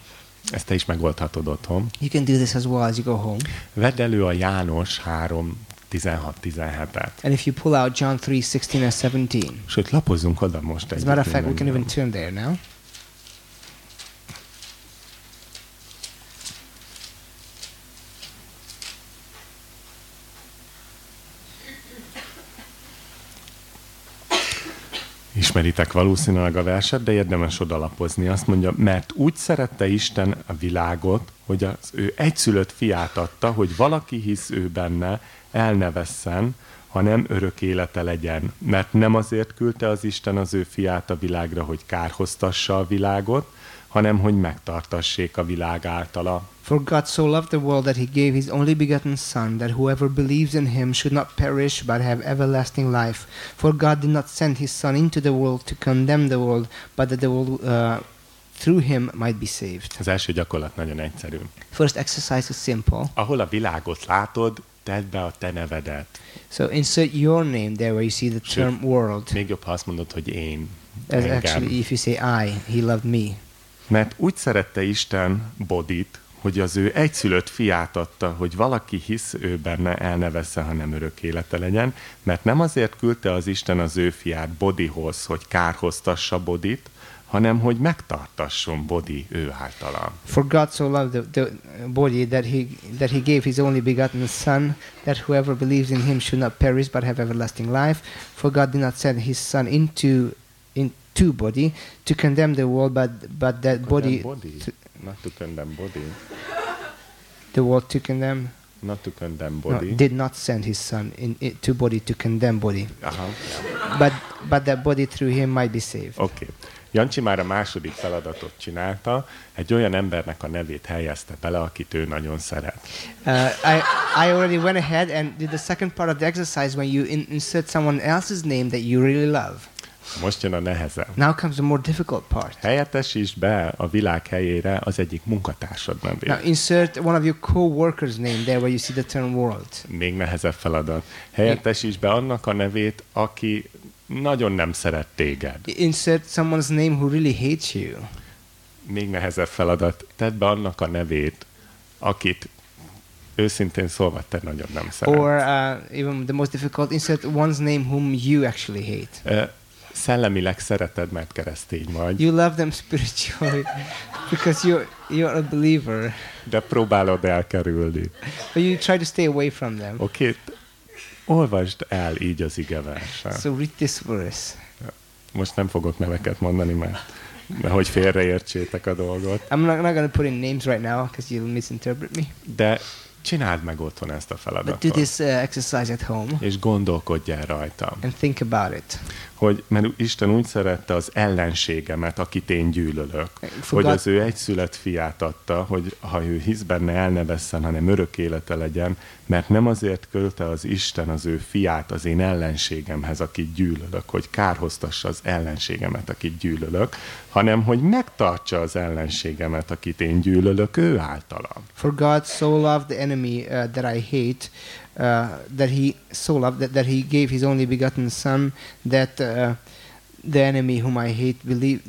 Ezt te is megoldhatod otthon. You can do this as well as you go home. Vedd elő a János 3, 16-17-et. And if you pull out John 3 16 and 17, Sőt, lapozzunk oda most as egy. a matter of fact, we can even turn there now. Ismeritek valószínűleg a verset, de érdemes odalapozni. Azt mondja, mert úgy szerette Isten a világot, hogy az ő egyszülött fiát adta, hogy valaki hisz ő benne, el ne vesszen, hanem örök élete legyen. Mert nem azért küldte az Isten az ő fiát a világra, hogy kárhoztassa a világot, hanem hogy megtartassék a világ általa. For God so loved the world that he gave his only begotten Son, that whoever believes in him should not perish but have everlasting life. For God did not send his Son into the world to condemn the world, but that the world uh, through him might be saved. Az első gyakorlat nagyon egyszerű. First exercise is simple. Ahol a világot látod, tedd be a te nevedet. So insert your name there where you see the Sure. term world. Még jobb, ha azt mondod, hogy én. As engem. actually, if you say I, he loved me. Mert úgy szerette Isten Bodit, hogy az ő egyszülött fiát adta, hogy valaki hisz ő benne, el ne vessze, hanem örök élete legyen, mert nem azért küldte az Isten az ő fiát Bodihoz, hogy kárhoztassa Bodit, hanem hogy megtartasson Bodi ő általa. For God so loved the, the body that he that he gave his only begotten Son, that whoever believes in him should not perish but have everlasting life. For God did not send his Son into into body to condemn the world, but but that body body. to- Not to condemn body. the world to condemn. Not to condemn No, body. did not send his Son in, in, to body to condemn body, Aha. but but that body through him might be saved. Okay. Jancsi már a második feladatot csinálta, egy olyan embernek a nevét helyezte bele, akit ő nagyon szeret. Uh, I, I already went ahead and did the second part of the exercise when you in, insert someone else's name that you really love. Most jön a neheze. Now comes the more difficult part. Helyettesítsd be a világ helyére az egyik munkatársad Now nevét. insert one of your co-workers' name there where you see the term world. Még nehezebb feladat. Helyettesítsd be annak a nevét, aki nagyon nem szeret téged. Insert someone's name who really hates you. Még nehezebb feladat. Tedd be annak a nevét, akit őszintén szólva te nagyon nem szeretsz. Or uh, even the most difficult, insert one's name whom you actually hate. Ö, szellemileg szereted, mert keresztény vagy, You love them spiritually because you're you're a believer, de próbálod elkerülni. but you try to stay away from them. Oké? Olvasd el így az igeverset. So read this verse. Most nem fogok neveket mondani, mert, hogy félreértsétek a dolgot. I'm not, not going to put in names right now because you'll misinterpret me. De csináld meg otthon ezt a But do feladatot. this uh, exercise at home És gondolkodj el rajta. and think about it. Hogy, mert Isten úgy szerette az ellenségemet, akit én gyűlölök. Hogy Forgot, az ő egyszület fiát adta, hogy ha ő hisz benne, el ne vesszen, hanem örök élete legyen, mert nem azért költe az Isten az ő fiát az én ellenségemhez, akit gyűlölök, hogy kárhoztassa az ellenségemet, akit gyűlölök, hanem hogy megtartsa az ellenségemet, akit én gyűlölök, ő általam. For God so loved the enemy uh, that I hate, uh, that he so loved that, that he gave his only begotten Son, that uh, the enemy whom I hate believe,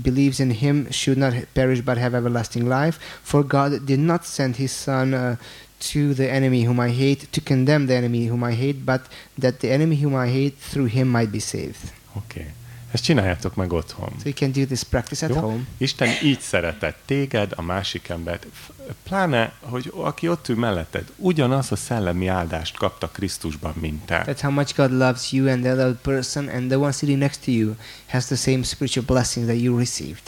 believes in him should not perish but have everlasting life. For God did not send his Son uh, to the enemy whom I hate to condemn the enemy whom I hate, but that the enemy whom I hate through him might be saved. Okay. Ezt csináljátok meg otthon. So you can do this practice at Jó? home. Isten így szeretett téged, a másik embert. Pláne, hogy aki ott ül melletted, ugyanaz a szellemi áldást kapta Krisztusban, mint te. That's how much God loves you and the other person, and the one sitting next to you has the same spiritual blessing that you received.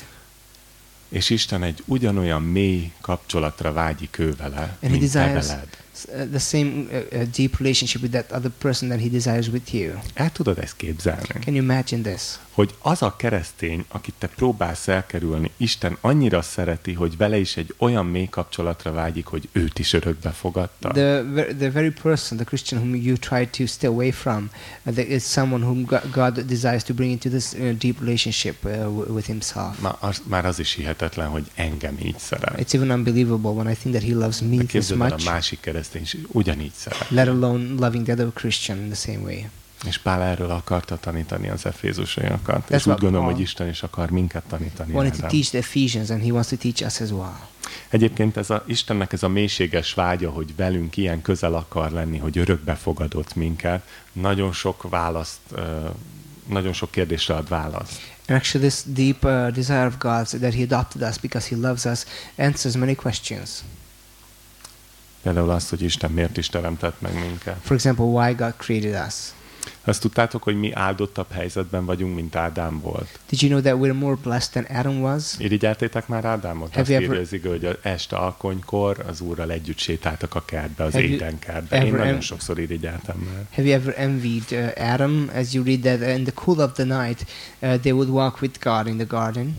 És Isten egy ugyanolyan mély kapcsolatra vágyik ő vele, And he mint te veled. Uh, the same uh, uh, deep relationship with that other person that he desires with you. El tudod ezt képzelni? Can you imagine this? Hogy az a keresztény, akit te próbálsz elkerülni, Isten annyira szereti, hogy vele is egy olyan mély kapcsolatra vágyik, hogy őt is örökbe fogadta. The, the very person, the Christian whom you try to stay away from, uh, is someone whom Go- God desires to bring into this uh, deep relationship uh, with himself. Már az, már az is hihetetlen, hogy engem így szeret. It's even unbelievable when I think that he loves me this el, a much, másik keresztény is ugyanígy szeret. let alone loving the other Christian in the same way. És Pál erről akarta tanítani az efézusiakat. That's És úgy gondolom, Paul hogy Isten is akar minket tanítani wanted to teach the Ephesians, and he wants to teach us as well. Egyébként ez a, Istennek ez a mélységes vágya, hogy velünk ilyen közel akar lenni, hogy örökbe fogadott minket, nagyon sok választ, nagyon sok kérdésre ad választ. Actually, this deep uh, desire of God's that He adopted us because He loves us answers many questions. Például azt, hogy Isten miért is teremtett meg minket. For example, why God created us. Azt tudtátok, hogy mi áldottabb helyzetben vagyunk, mint Ádám volt? Did you know that we're more blessed than Adam was? Irigyeltétek már Ádámot? Have Azt írja ever- az igaz, hogy este alkonykor az úrral együtt sétáltak a kertbe, az Have you édenkertbe. Én nagyon sokszor irigyeltem már. Have you ever envied uh, Adam as you read that in the cool of the night uh, they would walk with God in the garden?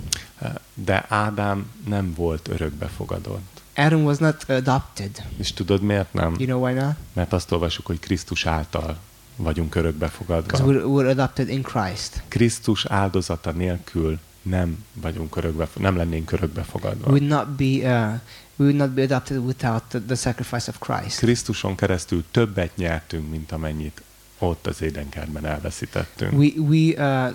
De Ádám nem volt örökbefogadott. Adam was not adopted. És tudod miért nem? You know why not? Mert azt olvasjuk, hogy Krisztus által vagyunk örökbefogadva. we're, we're adopted in Christ. Krisztus áldozata nélkül nem vagyunk örökbe, nem lennénk örökbefogadva. Would not be uh, we would not be adopted without the, the sacrifice of Christ. Krisztuson keresztül többet nyertünk, mint amennyit ott az édenkertben elveszítettünk. We we uh,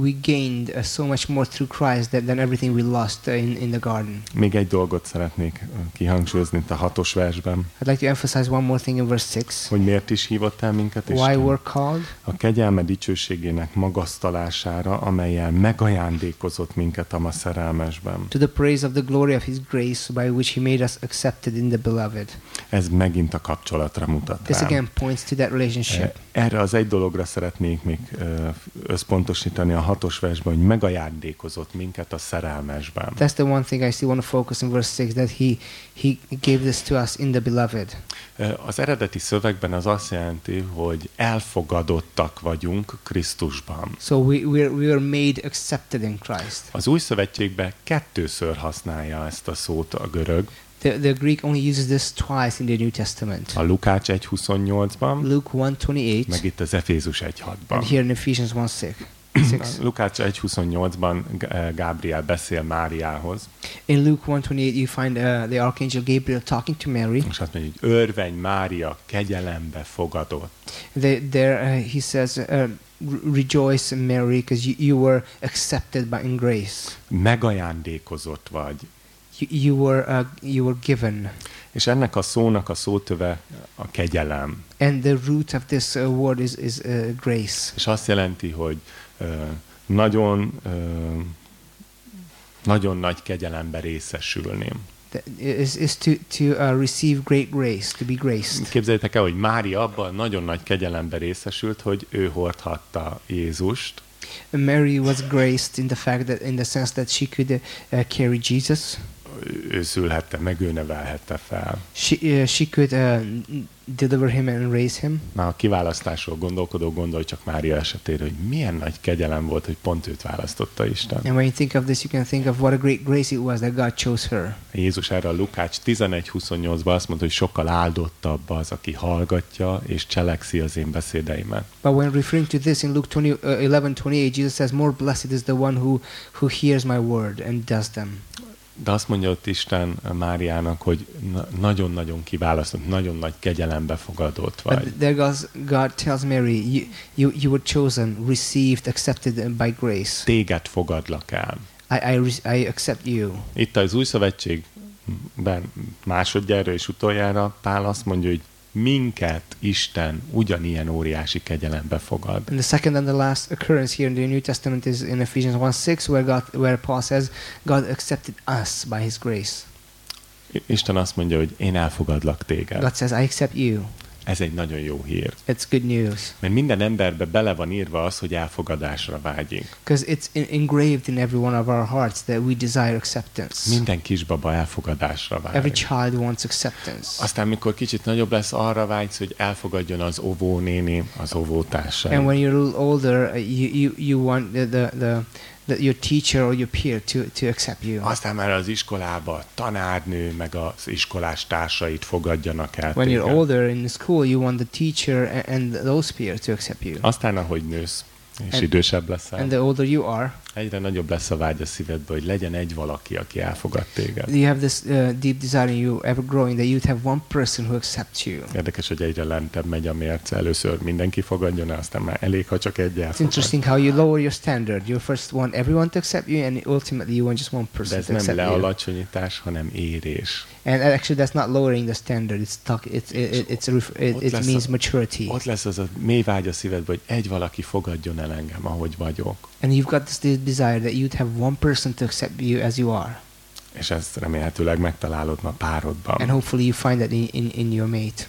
we gained uh, so much more through Christ than, everything we lost uh, in, in the garden. Még egy dolgot szeretnék ö, kihangsúlyozni itt a hatos versben, I'd like to emphasize one more thing in verse six. hogy miért is hívott el minket Why Isten. we're called A kegyelme dicsőségének magasztalására, amelyel megajándékozott minket a ma szerelmesben. to the praise of the glory of His grace, by which He made us accepted in the Beloved. Ez megint a kapcsolatra mutat This rám. again points to that relationship. Erre az egy dologra szeretnék még összpontosítani a hatos versben, hogy megajándékozott minket a szerelmesben. That's the one thing I still want to focus in verse six that He He gave this to us in the Beloved. Az eredeti szövegben az azt jelenti, hogy elfogadottak vagyunk Krisztusban. So we we are, we are made accepted in Christ. Az új szövetségben kettőször használja ezt a szót a görög. The, the Greek only uses this twice in the New Testament. A Lukács 1.28-ban, Luke 1:28 meg itt az Efézus and 1.6-ban. here in Ephesians 1:6. Six. Lukács 1.28-ban G- eh, Gábriel beszél Máriához, In Luke 1:28 you find uh, the archangel Gabriel talking to Mary. és azt mondja, hogy örvenj Mária, kegyelembe fogadott. They, there uh, he says, uh, "Re- "Rejoice, Mary, because you, you were accepted by in grace. Megajándékozott vagy. You, were uh, you were given." És ennek a szónak a szótöve a kegyelem. And the root of this uh, word is is uh, grace. És azt jelenti, hogy ö, nagyon, ö, nagyon nagy kegyelembe részesülni. That is, is to, to uh, receive great grace, to be graced. Képzeljétek el, hogy Mária abban nagyon nagy kegyelembe részesült, hogy ő hordhatta Jézust, Mary was graced in the fact that, in the sense that she could uh, carry Jesus. Ő szülhette meg, ő nevelhette fel. She, uh, she could uh, deliver him and raise him. Már a kiválasztásról gondolkodó gondolj csak Mária esetére, hogy milyen nagy kegyelem volt, hogy pont őt választotta Isten. And when you think of this, you can think of what a great grace it was that God chose her. Jézus erre a Lukács 11.28-ban azt mondta, hogy sokkal áldottabb az, aki hallgatja és cselekszi az én beszédeimet. But when referring to this in Luke 20, uh, 11:28, Jesus says, "More blessed is the one who who hears my word and does them." De azt mondja ott Isten Máriának, hogy na- nagyon-nagyon kiválasztott, nagyon nagy kegyelembe fogadott vagy. But there goes, God tells Mary, you, you, you were chosen, received, accepted by grace. Téged fogadlak el. I, I, I accept you. Itt az új szövetségben másodjára és utoljára Pál azt mondja, hogy minket Isten ugyanilyen óriási kegyelembe fogad. And the second and the last occurrence here in the New Testament is in Ephesians 1 6, where, God, where Paul says, God accepted us by his grace. Isten azt mondja, hogy én elfogadlak téged. God says, I accept you. Ez egy nagyon jó hír. It's good news. Mert minden emberbe bele van írva az, hogy elfogadásra vágyik. Because it's engraved in every one of our hearts that we desire acceptance. Minden kisbaba elfogadásra Every vágyik. child wants acceptance. Aztán, mikor kicsit nagyobb lesz, arra vágysz, hogy elfogadjon az óvónéni, az óvótársa. And when you're a little older, you, you, you want the, the, the, your teacher or your peer to, to accept you. Aztán már az iskolába a tanárnő, meg az iskolás társait fogadjanak el When you're older in school, you want the teacher and those peers to accept you. Aztán, ahogy nősz, és And- idősebb leszel, And the older you are, egyre nagyobb lesz a vágy a szívedbe, hogy legyen egy valaki, aki elfogad téged. you have this uh, deep desire in you, ever growing, that you'd have one person who accepts you. Érdekes, hogy egyre lentebb megy a mérce. Először mindenki fogadjon aztán már elég, ha csak egy It's elfogad. interesting how you lower your standard. You first want everyone to accept you, and ultimately you want just one De person ez to nem accept you. lealacsonyítás, hanem érés. And actually, that's not lowering the standard. It's talk. It's it, it, it's it, it means a- maturity. Ott lesz az a mély vágy a szívedbe, hogy egy valaki fogadjon el engem, ahogy vagyok. And you've got this, this desire that you'd have one person to accept you as you are. És ezt remélhetőleg megtalálod ma párodban. And hopefully you find that in, in, in your mate.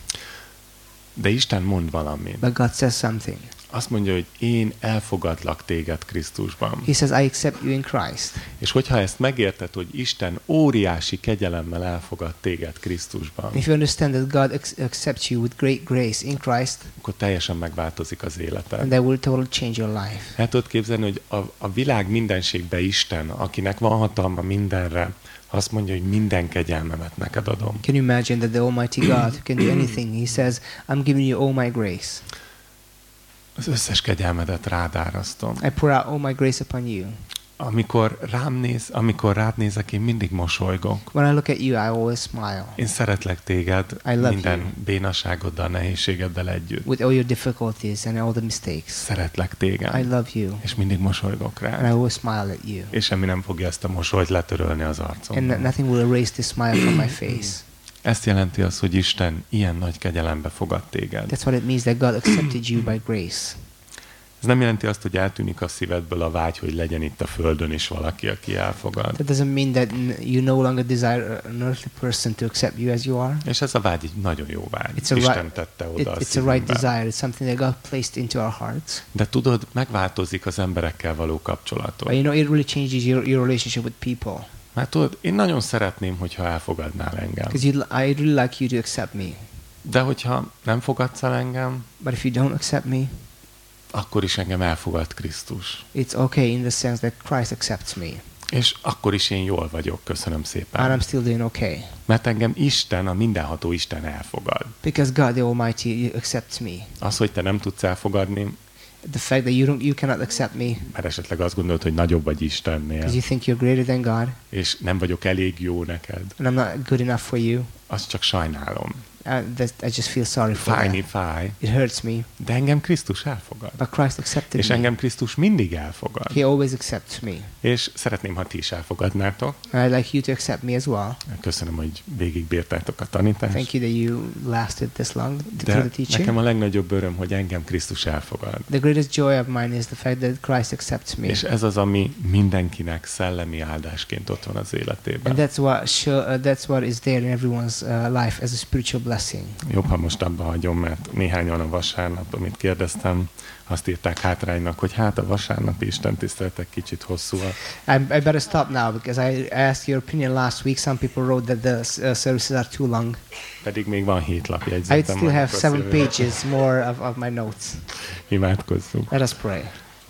De Isten mond valamit. But God says something. Azt mondja, hogy én elfogadlak téged Krisztusban. He says, I accept you in Christ. És hogyha ezt megérted, hogy Isten óriási kegyelemmel elfogad téged Krisztusban, If you understand that God ac- accepts you with great grace in Christ, akkor teljesen megváltozik az életed. that will totally change your life. El tudod képzelni, hogy a, a világ mindenségbe Isten, akinek van hatalma mindenre, azt mondja, hogy minden kegyelmemet neked adom. Can you imagine that the Almighty God can do anything, He says, I'm giving you all my grace. Az összes kegyelmedet rád árasztom. I pour out all my grace upon you. Amikor rám néz, amikor rád nézek, én mindig mosolygok. When I look at you, I always smile. Én szeretlek téged I love minden you. bénaságoddal, nehézségeddel együtt. With all your difficulties and all the mistakes. Szeretlek I téged. love you. És mindig mosolygok And I rá. always smile at you. És semmi nem fogja ezt a mosolyt letörölni az And arcomból. no- nothing will erase this smile from my face. Ezt jelenti az, hogy Isten ilyen nagy kegyelembe fogad téged. That's what it means that God accepted you by grace. Ez nem jelenti azt, hogy eltűnik a szívedből a vágy, hogy legyen itt a földön is valaki, aki elfogad. That doesn't mean that you no longer desire an earthly person to accept you as you are. És ez a vágy egy nagyon jó vágy. It's Isten right- tette It, oda a it's a right desire. It's something that God placed into our hearts. De tudod, megváltozik az emberekkel való But kapcsolatot. you know, it really changes your, your relationship with people. Mert tudod, én nagyon szeretném, hogyha elfogadnál engem. Because I really like you to accept me. De hogyha nem fogadsz el engem, But if you don't accept me, akkor is engem elfogad Krisztus. it's okay in the sense that Christ accepts me. És akkor is én jól vagyok, köszönöm And I'm szépen. still doing okay. Mert engem Isten, a mindenható Isten elfogad. Because God the Almighty accepts me. Az, hogy te nem tudsz elfogadni, The fact that you don't you cannot accept me. Mert esetleg azt gondolod, hogy nagyobb vagy Istennél, because you think you're greater than God. És nem vagyok elég jó neked, and I'm not good enough for you, azt csak sajnálom. That I just feel sorry for Fájni fáj, It hurts me, de engem Krisztus elfogad. but Christ accepted És me. engem Krisztus mindig elfogad. He always accepts me. És szeretném, ha ti is elfogadnátok. And I'd like you to accept me as well. Köszönöm, hogy végigbírtátok a tanítást. Thank you that you lasted this long to De the teaching. nekem a legnagyobb öröm, hogy engem Krisztus elfogad. The greatest joy of mine is the fact that Christ accepts me. És ez az, ami mindenkinek szellemi áldásként ott van az életében. And that's what uh, that's what is there in everyone's uh, life as a spiritual blessing. Jobb, ha most abba hagyom, mert néhányan a vasárnap, amit kérdeztem, azt írták hátránynak, hogy hát a vasárnapi Isten tiszteletek kicsit hosszúak. I, I better stop now because I asked your opinion last week. Some people wrote that the uh, services are too long. Pedig még van hét lap I jegyzetem. still have seven pages more of, of my notes. Imádkozzunk. Let us pray.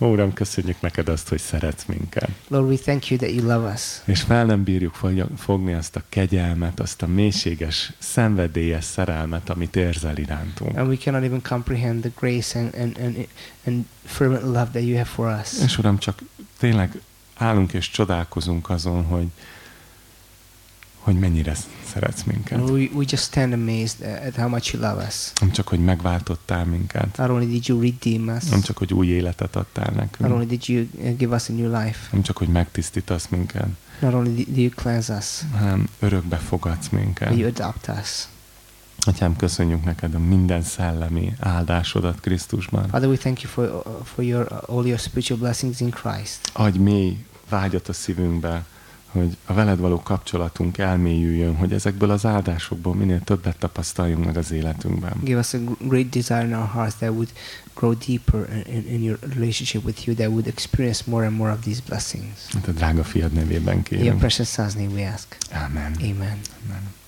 Ó, Uram, köszönjük neked azt, hogy szeretsz minket. Lord, we thank you that you love us. És fel nem bírjuk fogni azt a kegyelmet, azt a mélységes, szenvedélyes szerelmet, amit érzel irántunk. And we cannot even comprehend the grace and, and, and, and fervent love that you have for us. És Uram, csak tényleg állunk és csodálkozunk azon, hogy, hogy mennyire szeretsz minket. We, we just stand amazed at how much you love us. Nem csak, hogy megváltottál minket, Not only did you redeem us, nem csak, hogy új életet adtál not nekünk, only did you uh, give us a new life, nem csak, hogy megtisztítasz minket, not only did you cleanse us, hanem örökbe fogadsz but you minket. adopt us. Atyám, köszönjük neked a minden szellemi áldásodat Krisztusban. Father, we thank you for, for your, all your spiritual blessings in Christ. Adj mély vágyat a szívünkbe, hogy a veled való kapcsolatunk elmélyüljön, hogy ezekből az áldásokból minél többet tapasztaljunk meg az életünkben. Give us a gr- great desire in our hearts that would grow deeper in, in, your relationship with you, that would experience more and more of these blessings. Hát a drága fiad nevében In your kérünk. precious Son's name we ask. Amen. Amen. Amen.